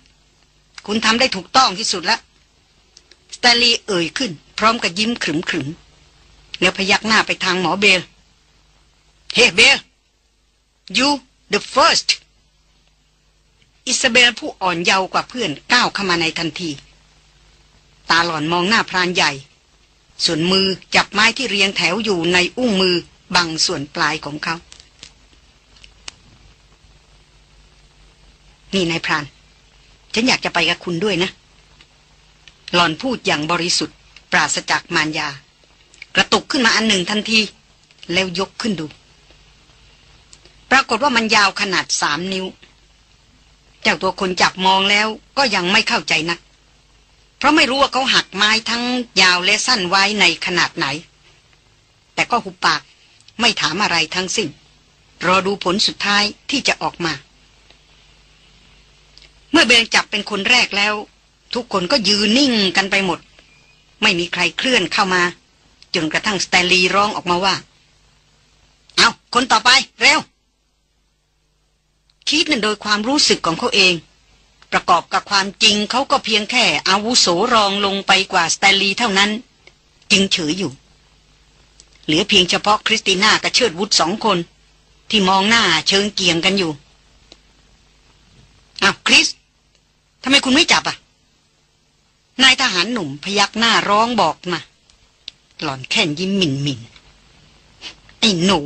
คุณทำได้ถูกต้องที่สุดแล้วสแตลีเอ่ยขึ้น พร้อมกับยิ้มขรึมขรึมแล้วพยักหน้าไปทางหมอเบล เฮ้เบล you the first อิสเบลผู้อ่อนเยาว์กว่าเพื่อนก้าวเข้ามาในทันที ตาหล่อนมองหน้าพรานใหญ่ ส่วนมือจับไม้ที่เรียงแถวอยู่ในอุ้งมือบังส่วนปลายของเขา นี่นายพราน ฉันอยากจะไปกับคุณด้วยนะ หลอนพูดอย่างบริสุทธิ์ ปราศจากมารยา กระตุกขึ้นมาอันหนึ่งทันที แล้วยกขึ้นดู ปรากฏว่ามันยาวขนาดสามนิ้ว เจ้าตัวคนจับมองแล้วก็ยังไม่เข้าใจนัก เพราะไม่รู้ว่าเขาหักไม้ทั้งยาวและสั้นไว้ในขนาดไหน แต่ก็หุบปากไม่ถามอะไรทั้งสิ้นรอดูผลสุดท้ายที่จะออกมา เมื่อเบลจับเป็นคนแรกแล้ว ทุกคนก็ยืนนิ่งกันไปหมด ไม่มีใครเคลื่อนเข้ามา จนกระทั่งสแตลีร้องออกมาว่า เอาคนต่อไป เร็ว คิดนั่นโดยความรู้สึกของเขาเอง ประกอบกับความจริงเขาก็เพียงแค่อาวุโสรองลงไปกว่าสแตลีเท่านั้น จึงเฉยอยู่ เหลือเพียงเฉพาะคริสติน่ากับเชิดวุฒสองคน ที่มองหน้าเชิงเกียงกันอยู่อ้าวคริส ทำไมคุณไม่จับอะ นายทหารหนุ่มพยักหน้าร้องบอกมา หล่อนแค่นยิ้มหมิ่นหมิ่นไอ้หนู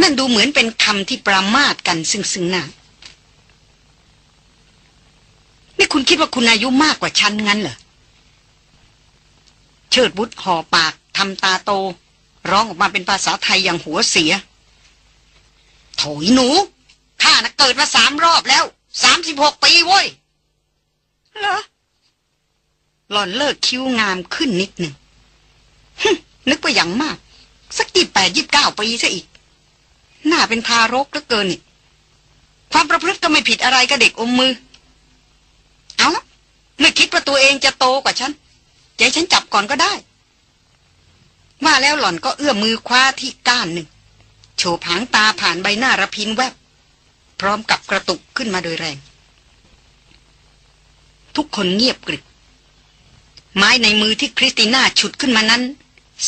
นั่นดูเหมือนเป็นคำที่ประมาทกันซึ่งซึ่งหน้านี่คุณคิดว่าคุณอายุมากกว่าฉันงั้นเหรอ เชิดบุตรห่อปากทำตาโต ร้องออกมาเป็นภาษาไทยอย่างหัวเสียโถยหนูข้านะเกิดมาสามรอบแล้ว สามสิบหกปีเว้ยเหรอหล่อนเลิกคิ้วงามขึ้นนิดหนึ่งนึกว่าอย่างมาก สักกี่แปดยี่บเก้าปีซะอีก หน้าเป็นทารกเหลือเกินนี่ความประพฤติก็ไม่ผิดอะไรกับเด็กอมมือ เอาละไม่คิดว่าตัวเองจะโตกว่าฉันใจฉันจับก่อนก็ได้ ว่าแล้วหล่อนก็เอื้อมมือคว้าที่ก้านหนึ่ง โฉบหางตาผ่านใบหน้าระพินแวบ พร้อมกับกระตุกขึ้นมาโดยแรง ทุกคนเงียบกริบไม้ในมือที่คริสติน่าฉุดขึ้นมานั้น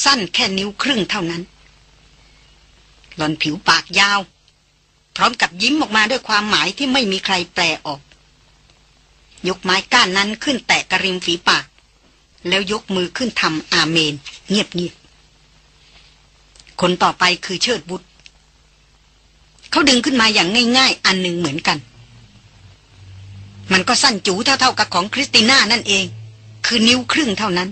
สั้นแค่นิ้วครึ่งเท่านั้น หล่อนผิวปากยาว พร้อมกับยิ้มออกมาด้วยความหมายที่ไม่มีใครแปลออก ยกไม้ก้านนั้นขึ้นแตะกระริมฝีปาก แล้วยกมือขึ้นทำอาเมน เงียบเงียบคนต่อไปคือเชิดวุธ เขาดึงขึ้นมาอย่างง่าย ๆ อันหนึ่งเหมือนกัน มันก็สั้นจู๋เท่าๆกับของคริสติน่านั่นเอง คือนิ้วครึ่งเท่านั้น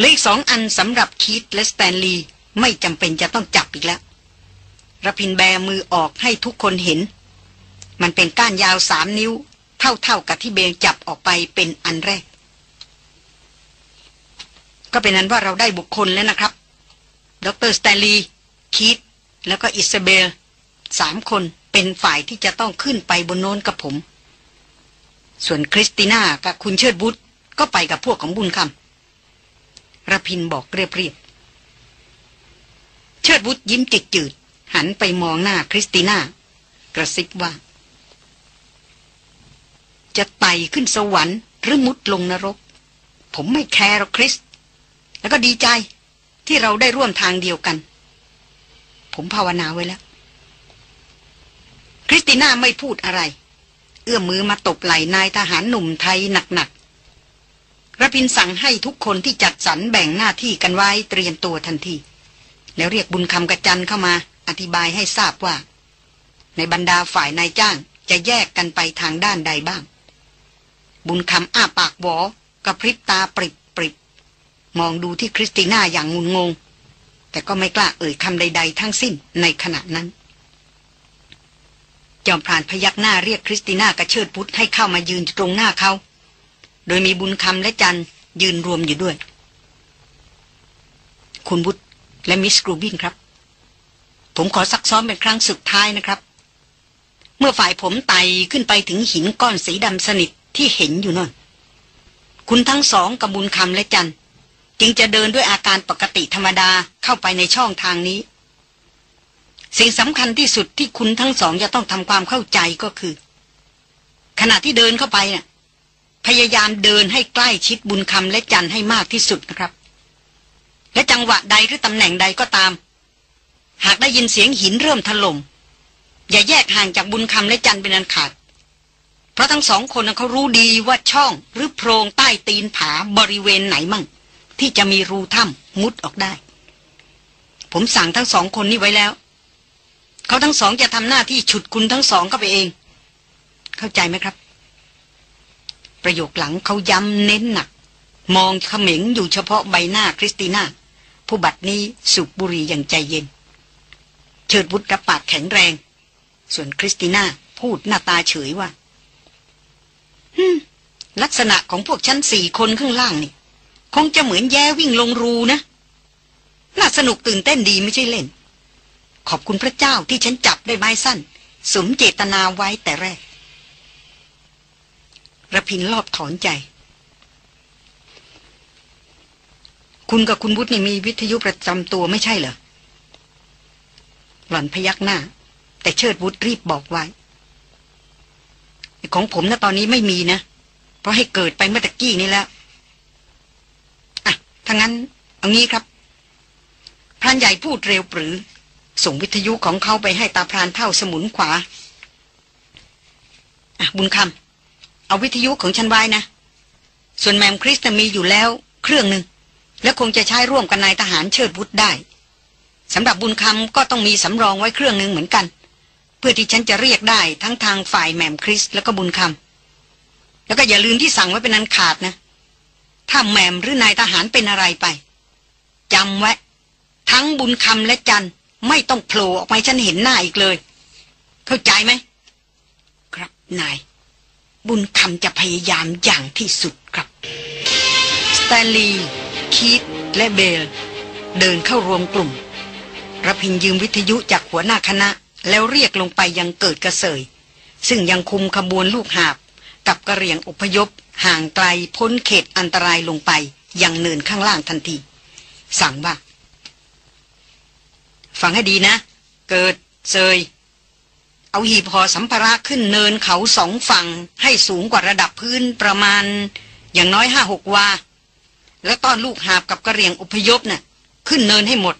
เลขสองอันสำหรับคีธและสแตนลีย์ไม่จำเป็นจะต้องจับอีกแล้วรพินทร์แบมือออกให้ทุกคนเห็น มันเป็นก้านยาวสามนิ้ว เท่าๆกับที่เบงจับออกไปเป็นอันแรก ก็เป็นอันว่าเราได้บุคคลแล้วนะครับ ดรสแตนลีย์คีต แล้วก็อิซาเบลสามคนเป็นฝ่ายที่จะต้องขึ้นไปบนโน้นกับผม ส่วนคริสติน่ากับคุณเชิดบุตรก็ไปกับพวกของบุญคำระพินบอกเรียบๆเชิดบุตรยิ้มจืดจืด หันไปมองหน้าคริสติน่ากระซิบว่า จะไต่ขึ้นสวรรค์หรือมุดลงนรก ผมไม่แคร์หรอกคริส แล้วก็ดีใจที่เราได้ร่วมทางเดียวกัน ผมภาวนาไว้แล้ว คริสติน่าไม่พูดอะไร เอื้อมมือมาตบไหล่นายทหารหนุ่มไทยหนักๆระพินสั่งให้ทุกคนที่จัดสรรแบ่งหน้าที่กันไว้เตรียมตัวทันที แล้วเรียกบุญคำกระจันเข้ามาอธิบายให้ทราบว่า ในบรรดาฝ่ายนายจ้างจะแยกกันไปทางด้านใดบ้าง บุญคำอ้าปากบอกระพริบตาปริบปริบมองดูที่คริสติน่าอย่างงุนงง แต่ก็ไม่กล้าเอ่ยคำใด ๆ ทั้งสิ้นในขณะนั้น จอมพรานพยักหน้าเรียกคริสติน่ากระเชิดพุทธให้เข้ามายืนตรงหน้าเขา โดยมีบุญคำและจันยืนรวมอยู่ด้วย คุณบุตรและมิสกรูบินครับ ผมขอซักซ้อมเป็นครั้งสุดท้ายนะครับ เมื่อฝ่ายผมไต่ขึ้นไปถึงหินก้อนสีดำสนิทที่เห็นอยู่นั่นคุณทั้งสองกับบุญคำและจัน จึงจะเดินด้วยอาการปกติธรรมดาเข้าไปในช่องทางนี้ สิ่งสำคัญที่สุดที่คุณทั้งสองจะต้องทำความเข้าใจก็คือ ขณะที่เดินเข้าไปน่ะพยายามเดินให้ใกล้ชิดบุญคำและจันให้มากที่สุดนะครับ และจังหวะใดหรือตำแหน่งใดก็ตาม หากได้ยินเสียงหินเริ่มถลม่มอย่าแยกห่างจากบุญคำและจันเป็นอันขาด เพราะทั้งสองคนเขารู้ดีว่าช่องหรือโพรงใต้ตีนผาบริเวณไหนมั่ง ที่จะมีรูถ้ำมุดออกได้ ผมสั่งทั้งสองคนนี้ไว้แล้ว เขาทั้งสองจะทำหน้าที่ฉุดคุณทั้งสองเข้าไปเอง เข้าใจไหมครับ ประโยคหลังเขาย้ำเน้นหนัก มองเขม็งอยู่เฉพาะใบหน้าคริสติน่าผู้บัดนี้สูบบุหรี่อย่างใจเย็น เชิดบุตรรับปากแข็งแรง ส่วนคริสติน่าพูดหน้าตาเฉยว่าลักษณะของพวกชั้นสี่คนข้างล่างนี่ คงจะเหมือนแย้วิ่งลงรูนะ น่าสนุกตื่นเต้นดีไม่ใช่เล่น ขอบคุณพระเจ้าที่ฉันจับได้ไม้สั้น สมเจตนาไว้แต่แรกระพินรอบถอนใจ คุณกับคุณบุตรนี่มีวิทยุประจำตัวไม่ใช่เหรอ หล่อนพยักหน้า แต่เชิดวุฒรีบบอกไว้ ของผมนะตอนนี้ไม่มีนะ เพราะให้เกิดไปเมื่อตะกี้นี้แล้ว ถ้างั้นเอางี้ครับ พรานใหญ่พูดเร็วปรือ ส่งวิทยุของเขาไปให้ตาพรานเท่าสมุนขวาบุญคำเอาวิทยุของฉันไว้นะ ส่วนแมมคริสมีอยู่แล้ว เครื่องหนึ่ง และคงจะใช้ร่วมกับนายทหารเชิดวุฒได้สำหรับบุญคำก็ต้องมีสำรองไว้เครื่องหนึ่งเหมือนกัน เพื่อที่ฉันจะเรียกได้ทั้งทางฝ่ายแหม่มคริส แล้วก็บุญคำแล้วก็อย่าลืมที่สั่งไว้เป็นอันขาดนะ ถ้าแหม่มหรือนายทหารเป็นอะไรไปจำไว้ ทั้งบุญคำและจันไม่ต้องโผล่ออกมาฉันเห็นหน้าอีกเลย เข้าใจไหม ครับนาย บุญคำจะพยายามอย่างที่สุดครับ สแตนลีย์คีตและเบล เดินเข้ารวมกลุ่มระพินยืมวิทยุจากหัวหน้าคณะ แล้วเรียกลงไปยังเกิดกระเสย ซึ่งยังคุมขบวนลูกหาบ กับกระเรียงอพยพ ห่างไกลพ้นเขตอันตรายลงไปยังเนินข้างล่างทันที สั่งว่า ฟังให้ดีนะ เกิดเซย เอาหีบห่อสัมภาระขึ้นเนินเขาสองฝั่งให้สูงกว่าระดับพื้นประมาณ อย่างน้อยห้าหกวา แล้วต้อนลูกหาบกับกระเรียงอพยพนะ่ะ ขึ้นเนินให้หมด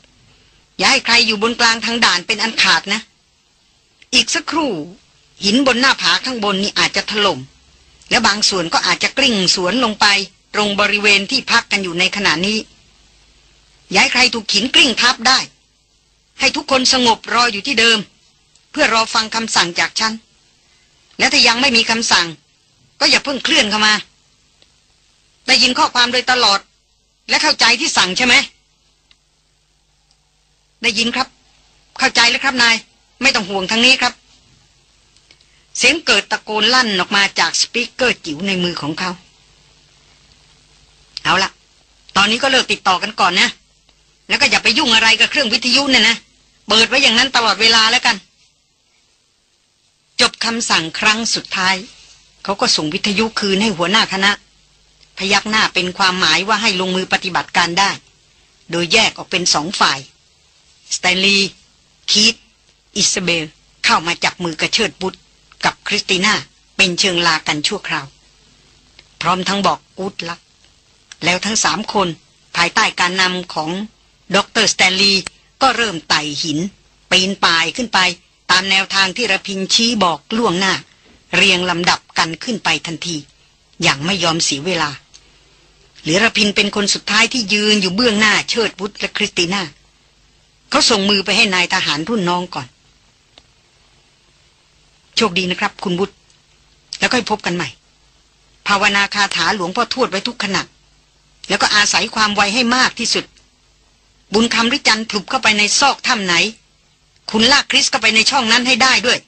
อย่าให้ใครอยู่บนกลางทางด่านเป็นอันขาดนะ อีกสักครู่ หินบนหน้าผาข้างบนนี้อาจจะถลม่ม และบางส่วนก็อาจจะกลิ้งสวนลงไป ตรงบริเวณที่พักกันอยู่ในขณะนี้ ย้ายใครถูกหินกลิ้งทับได้ ให้ทุกคนสงบรออยู่ที่เดิม เพื่อรอฟังคำสั่งจากฉัน และถ้ายังไม่มีคำสั่ง ก็อย่าเพิ่งเคลื่อนเข้ามาได้ยินข้อความโดยตลอด และเข้าใจที่สั่งใช่ไหม ได้ยินครับ เข้าใจแล้วครับนาย ไม่ต้องห่วงทางนี้ครับ เสียงเกิดตะโกนลั่นออกมาจากสปีกเกอร์จิ๋วในมือของเขา เอาละตอนนี้ก็เลิกติดต่อกันก่อนนะ แล้วก็อย่าไปยุ่งอะไรกับเครื่องวิทยุเนี่ยนะ เปิดไว้อย่างนั้นตลอดเวลาแล้วกัน จบคำสั่งครั้งสุดท้าย เขาก็ส่งวิทยุคืนให้หัวหน้าคณะ พยักหน้าเป็นความหมายว่าให้ลงมือปฏิบัติการได้ โดยแยกออกเป็นสองฝ่าย สแตนลีย์ คีตอิสเบล เข้ามาจับมือกับเชิดบุตร กับคริสติน่าเป็นเชิงลากันชั่วคราว พร้อมทั้งบอก good luck แล้วทั้งสามคนภายใต้การนำของดรสแตนลีย์ก็เริ่มไต่หิน ปีนป่ายขึ้นไป ตามแนวทางที่ระพินชี้บอกล่วงหน้า เรียงลำดับกันขึ้นไปทันที อย่างไม่ยอมเสียเวลาหรือระพินเป็นคนสุดท้ายที่ยืนอยู่เบื้องหน้าเชิดวุฒและคริสติน่าเขาส่งมือไปให้นายทหารรุ่นน้องก่อน โชคดีนะครับ คุณบุตร แล้วก็พบกันใหม่ ภาวนาคาถาหลวงพ่อทวดไว้ทุกขณะแล้วก็อาศัยความไวให้มากที่สุด บุญคำรือจันพลุบเข้าไปในซอกถ้ำไหน คุณลากคริสเข้าไปในช่องนั้นให้ได้ด้วย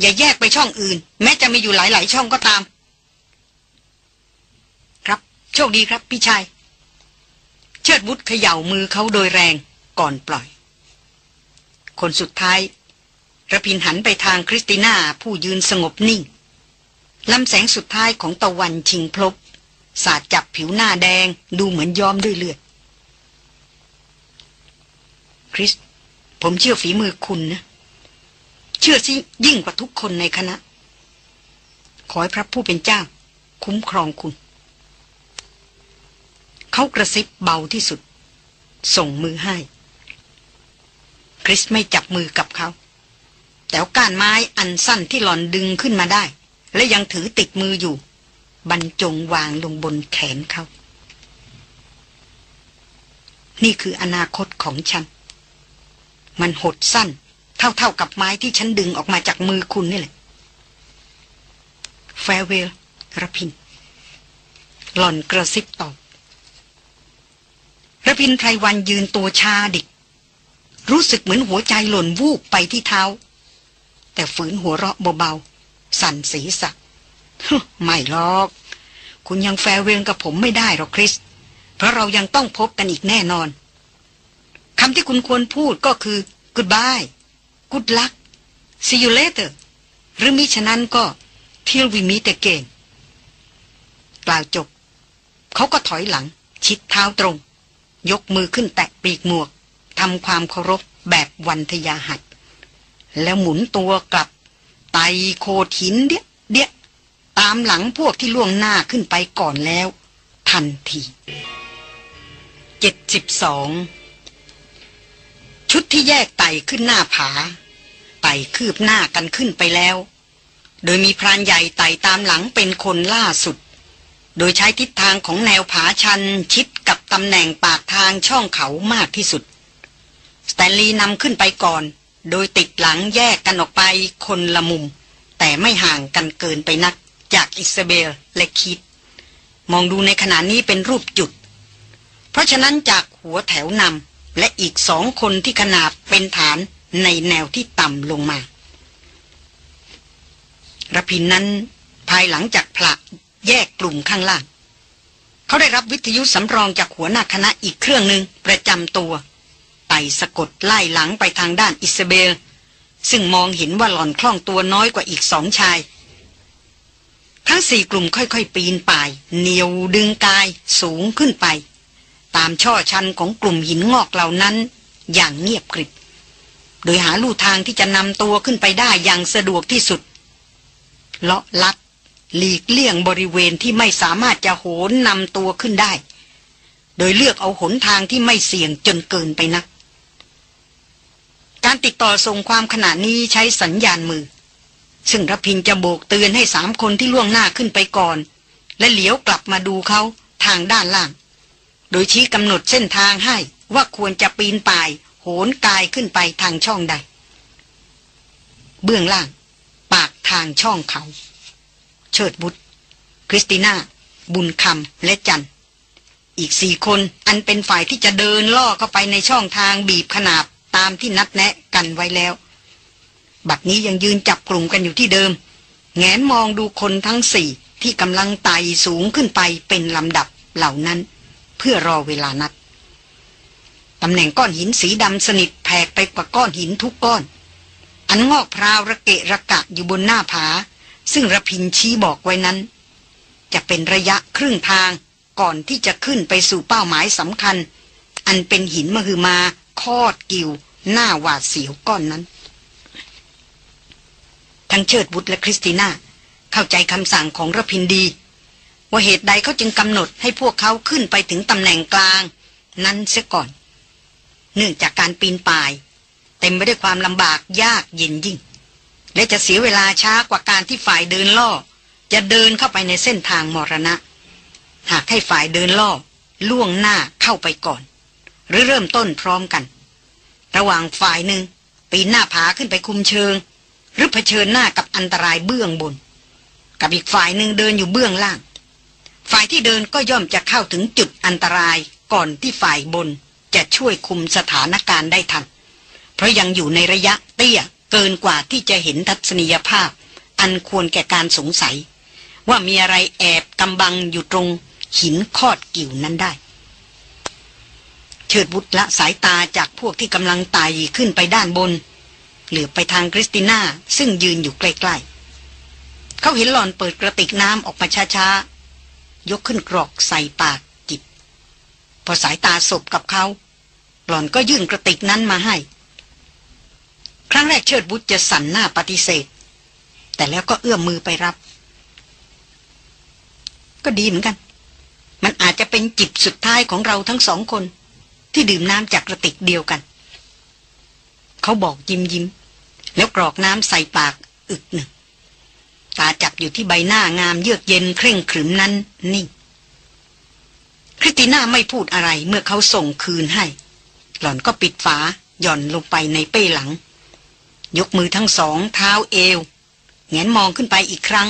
อย่าแยกไปช่องอื่น แม้จะมีอยู่หลาย ๆ ช่องก็ตาม ครับ โชคดีครับพี่ชาย เชิดวุฒเขย่ามือเขาโดยแรงก่อนปล่อย คนสุดท้าย ระพินหันไปทางคริสติน่าผู้ยืนสงบนิ่งลำแสงสุดท้ายของตะวันชิงพลบ สาดจับผิวหน้าแดงดูเหมือนย้อมด้วยเลือดคริส ผมเชื่อฝีมือคุณนะ เชื่อซิยิ่งกว่าทุกคนในคณะ ขอให้พระผู้เป็นเจ้า คุ้มครองคุณ เขากระซิบเบาที่สุด ส่งมือให้ คริสไม่จับมือกับเขา แต่ก้านไม้อันสั้นที่หลอนดึงขึ้นมาได้ และยังถือติดมืออยู่ บรรจงวางลงบนแขนเขา นี่คืออนาคตของฉัน มันหดสั้น เท่าๆกับไม้ที่ฉันดึงออกมาจากมือคุณนี่แหละแฟเวลระพิน หล่อนกระซิบตอบระพินไพรวันยืนตัวชาดิก รู้สึกเหมือนหัวใจหล่นวูบไปที่เท้า แต่ฝืนหัวเราะเบาๆ สั่นศีรษะไม่หรอก คุณยังแฟเวลกับผมไม่ได้หรอกคริส เพราะเรายังต้องพบกันอีกแน่นอนคำที่คุณควรพูดก็คือ goodbye good luck see you later หรือมิฉะนั้นก็ till we meet again กล่าวจบ เขาก็ถอยหลัง ชิดเท้าตรง ยกมือขึ้นแตะปีกหมวกทำความเคารพแบบวันทยาหัด แล้วหมุนตัวกลับ ไตโคหินเดียเดียตามหลังพวกที่ล่วงหน้าขึ้นไปก่อนแล้ว ทันทีเจ็ดสิบสองชุดที่แยกไต่ขึ้นหน้าผา ไต่คืบหน้ากันขึ้นไปแล้ว โดยมีพรานใหญ่ไต่ตามหลังเป็นคนล่าสุด โดยใช้ทิศทางของแนวผาชันชิดกับตำแหน่งปากทางช่องเขามากที่สุด สแตนลีย์นำขึ้นไปก่อน โดยติดหลังแยกกันออกไปคนละมุม แต่ไม่ห่างกันเกินไปนัก จากอิสเบลและคิด มองดูในขณะนี้เป็นรูปจุด เพราะฉะนั้นจากหัวแถวนำและอีกสองคนที่ขนาบเป็นฐานในแนวที่ต่ำลงมาระพินนั้นภายหลังจากผลักแยกกลุ่มข้างล่าง เขาได้รับวิทยุสำรองจากหัวหน้าคณะอีกเครื่องหนึ่งประจำตัว ไต่สะกดไล่หลังไปทางด้านอิสเบล ซึ่งมองเห็นว่าหล่อนคล่องตัวน้อยกว่าอีกสองชาย ทั้งสี่กลุ่มค่อยๆ ปีนป่ายเหนียวดึงกายสูงขึ้นไป ตามช่อชันของกลุ่มหินงอกเหล่านั้น อย่างเงียบกริบ โดยหาลู่ทางที่จะนำตัวขึ้นไปได้อย่างสะดวกที่สุด เลาะลัดหลีกเลี่ยงบริเวณที่ไม่สามารถจะโหนนำตัวขึ้นได้ โดยเลือกเอาหนทางที่ไม่เสี่ยงจนเกินไปนัก การติดต่อส่งความขณะนี้ใช้สัญญาณมือ ซึ่งรพินจะโบกเตือนให้สามคนที่ล่วงหน้าขึ้นไปก่อน และเหลียวกลับมาดูเขาทางด้านล่าง โดยชี้กำหนดเส้นทางให้ว่าควรจะปีนป่าย โหนกายขึ้นไปทางช่องใด เบื้องล่าง ปากทางช่องเขา เชิดบุตร คริสติน่า บุญคำและจันอีกสี่คนอันเป็นฝ่ายที่จะเดินล่อเข้าไปในช่องทางบีบขนาบ ตามที่นัดแนะกันไว้แล้ว บัดนี้ยังยืนจับกลุ่มกันอยู่ที่เดิม แงนมองดูคนทั้งสี่ที่กำลังไต่สูงขึ้นไปเป็นลำดับเหล่านั้น เพื่อรอเวลานัดตำแหน่งก้อนหินสีดำสนิทแผกไปกว่าก้อนหินทุกก้อน อันงอกพราวระเกะระกะอยู่บนหน้าผา ซึ่งระพินชี้บอกไว้นั้น จะเป็นระยะครึ่งทางก่อนที่จะขึ้นไปสู่เป้าหมายสำคัญ อันเป็นหินมหึมา คอดกิว หน้าหวาดเสียวก้อนนั้น ทั้งเชิดบุตรและคริสติน่า เข้าใจคำสั่งของรพินดี ว่าเหตุใดเขาจึงกำหนดให้พวกเขาขึ้นไปถึงตำแหน่งกลาง นั้นเสียก่อน เนื่องจากการปีนป่าย เต็มไปด้วยความลำบากยากเย็นยิ่ง และจะเสียเวลาช้ากว่าการที่ฝ่ายเดินล่อ จะเดินเข้าไปในเส้นทางมรณะ หากให้ฝ่ายเดินล่อล่วงหน้าเข้าไปก่อน หรือเริ่มต้นพร้อมกัน ระหว่างฝ่ายหนึ่ง ปีนหน้าผาขึ้นไปคุมเชิง หรือเผชิญหน้ากับอันตรายเบื้องบน กับอีกฝ่ายหนึ่งเดินอยู่เบื้องล่าง ฝ่ายที่เดินก็ย่อมจะเข้าถึงจุดอันตรายก่อนที่ฝ่ายบนจะช่วยคุมสถานการณ์ได้ทัน เพราะยังอยู่ในระยะเตี้ยเกินกว่าที่จะเห็นทัศนียภาพ อันควรแก่การสงสัย ว่ามีอะไรแอบกำบังอยู่ตรงหินคอดกิ่วนั้นได้ เชิดบุตรละสายตาจากพวกที่กำลังไต่ขึ้นไปด้านบน เหลือไปทางคริสติน่าซึ่งยืนอยู่ใกล้ๆ เขาเห็นหล่อนเปิดกระติกน้ำออกมาช้าๆ ยกขึ้นกรอกใส่ปากจิบ พอสายตาสบกับเขา หล่อนก็ยื่นกระติกนั้นมาให้ ครั้งแรกเชิดบุตรจะสั่นหน้าปฏิเสธ แต่แล้วก็เอื้อมมือไปรับ ก็ดีเหมือนกัน มันอาจจะเป็นจิบสุดท้ายของเราทั้งสองคน ที่ดื่มน้ำจากกระติกเดียวกัน เขาบอกยิ้มยิ้ม แล้วกรอกน้ำใส่ปากอึกหนึ่ง ตาจับอยู่ที่ใบหน้างามเยือกเย็นเคร่งขรึมนั้นนิ่งคริติน่าไม่พูดอะไรเมื่อเขาส่งคืนให้ หล่อนก็ปิดฝาหย่อนลงไปในเป้หลัง ยกมือทั้งสองเท้าเอวแงนมองขึ้นไปอีกครั้ง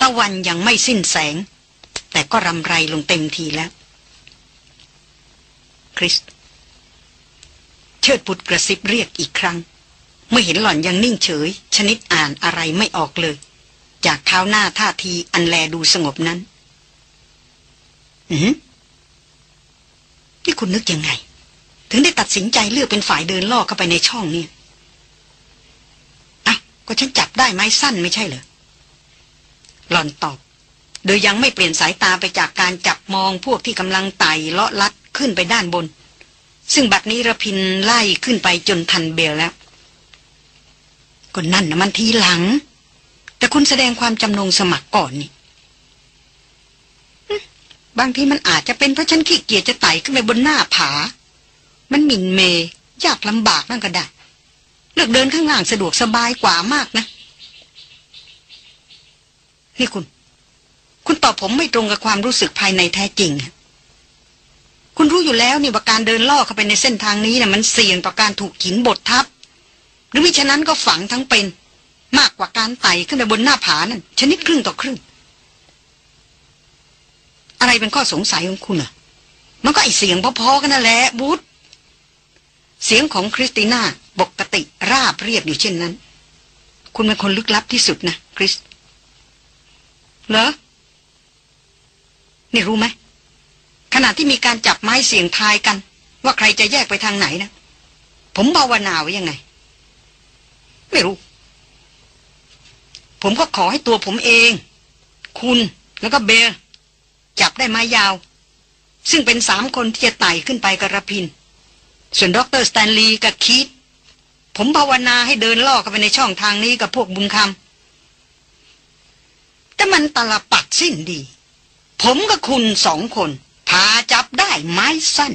ตะวันยังไม่สิ้นแสง แต่ก็รำไรลงเต็มทีแล้ว คริส เชิดปุดกระซิบเรียกอีกครั้ง เมื่อเห็นหล่อนยังนิ่งเฉย ชนิดอ่านอะไรไม่ออกเลย จากเท้าหน้าท่าทีอันแลดูสงบนั้น อืมนี่คุณนึกยังไง ถึงได้ตัดสินใจเลือกเป็นฝ่ายเดินล่อเข้าไปในช่องนี่อะก็ฉันจับได้ไม้สั้นไม่ใช่เหรอหล่อนตอบ โดยยังไม่เปลี่ยนสายตาไปจากการจับมองพวกที่กำลังไต่เลาะลัด ขึ้นไปด้านบน ซึ่งบัดนี้ระพินไล่ขึ้นไปจนทันเบลแล้วก็นั่นนะมันทีหลัง แต่คุณแสดงความจำนงสมัครก่อนนี่บางทีมันอาจจะเป็นเพราะฉันขี้เกียจจะไต่ขึ้นไปบนหน้าผา มันหมิ่นเมยยากลำบากนั่นก็ได้ เลือกเดินข้างล่างสะดวกสบายกว่ามากนะ นี่คุณ คุณตอบผมไม่ตรงกับความรู้สึกภายในแท้จริง คุณรู้อยู่แล้วนี่ว่าการเดินล่อเข้าไปในเส้นทางนี้นะ่ะมันเสี่ยงต่อการถูกหินบดทับ หรือมิฉะนั้นก็ฝังทั้งเป็น มากกว่าการไต่ขึ้นไปบนหน้าผานั่นชนิดครึ่งต่อครึ่ง อะไรเป็นข้อสงสัยของคุณอะมันก็ไอเสียงพอๆกันนั่นแหละบูธเสียงของคริสติน่าปกติราบเรียบอยู่เช่นนั้น คุณเป็นคนลึกลับที่สุดนะคริส เหรอ นี่รู้ไหม ขณะที่มีการจับไม้เสียงทายกัน ว่าใครจะแยกไปทางไหนนะ ผมภาวนาไว้ยังไง ไม่รู้ ผมก็ขอให้ตัวผมเอง คุณแล้วก็เบลจับได้ไม้ยาว ซึ่งเป็นสามคนที่จะไต่ขึ้นไปกระพิน ส่วนดรสแตนลีย์กับคีตผมภาวนาให้เดินล่อเข้าไปในช่องทางนี้กับพวกบุญคำแต่มันตลปัดสิ้นดี ผมกับคุณสองคน พาจับได้ไม้สั้น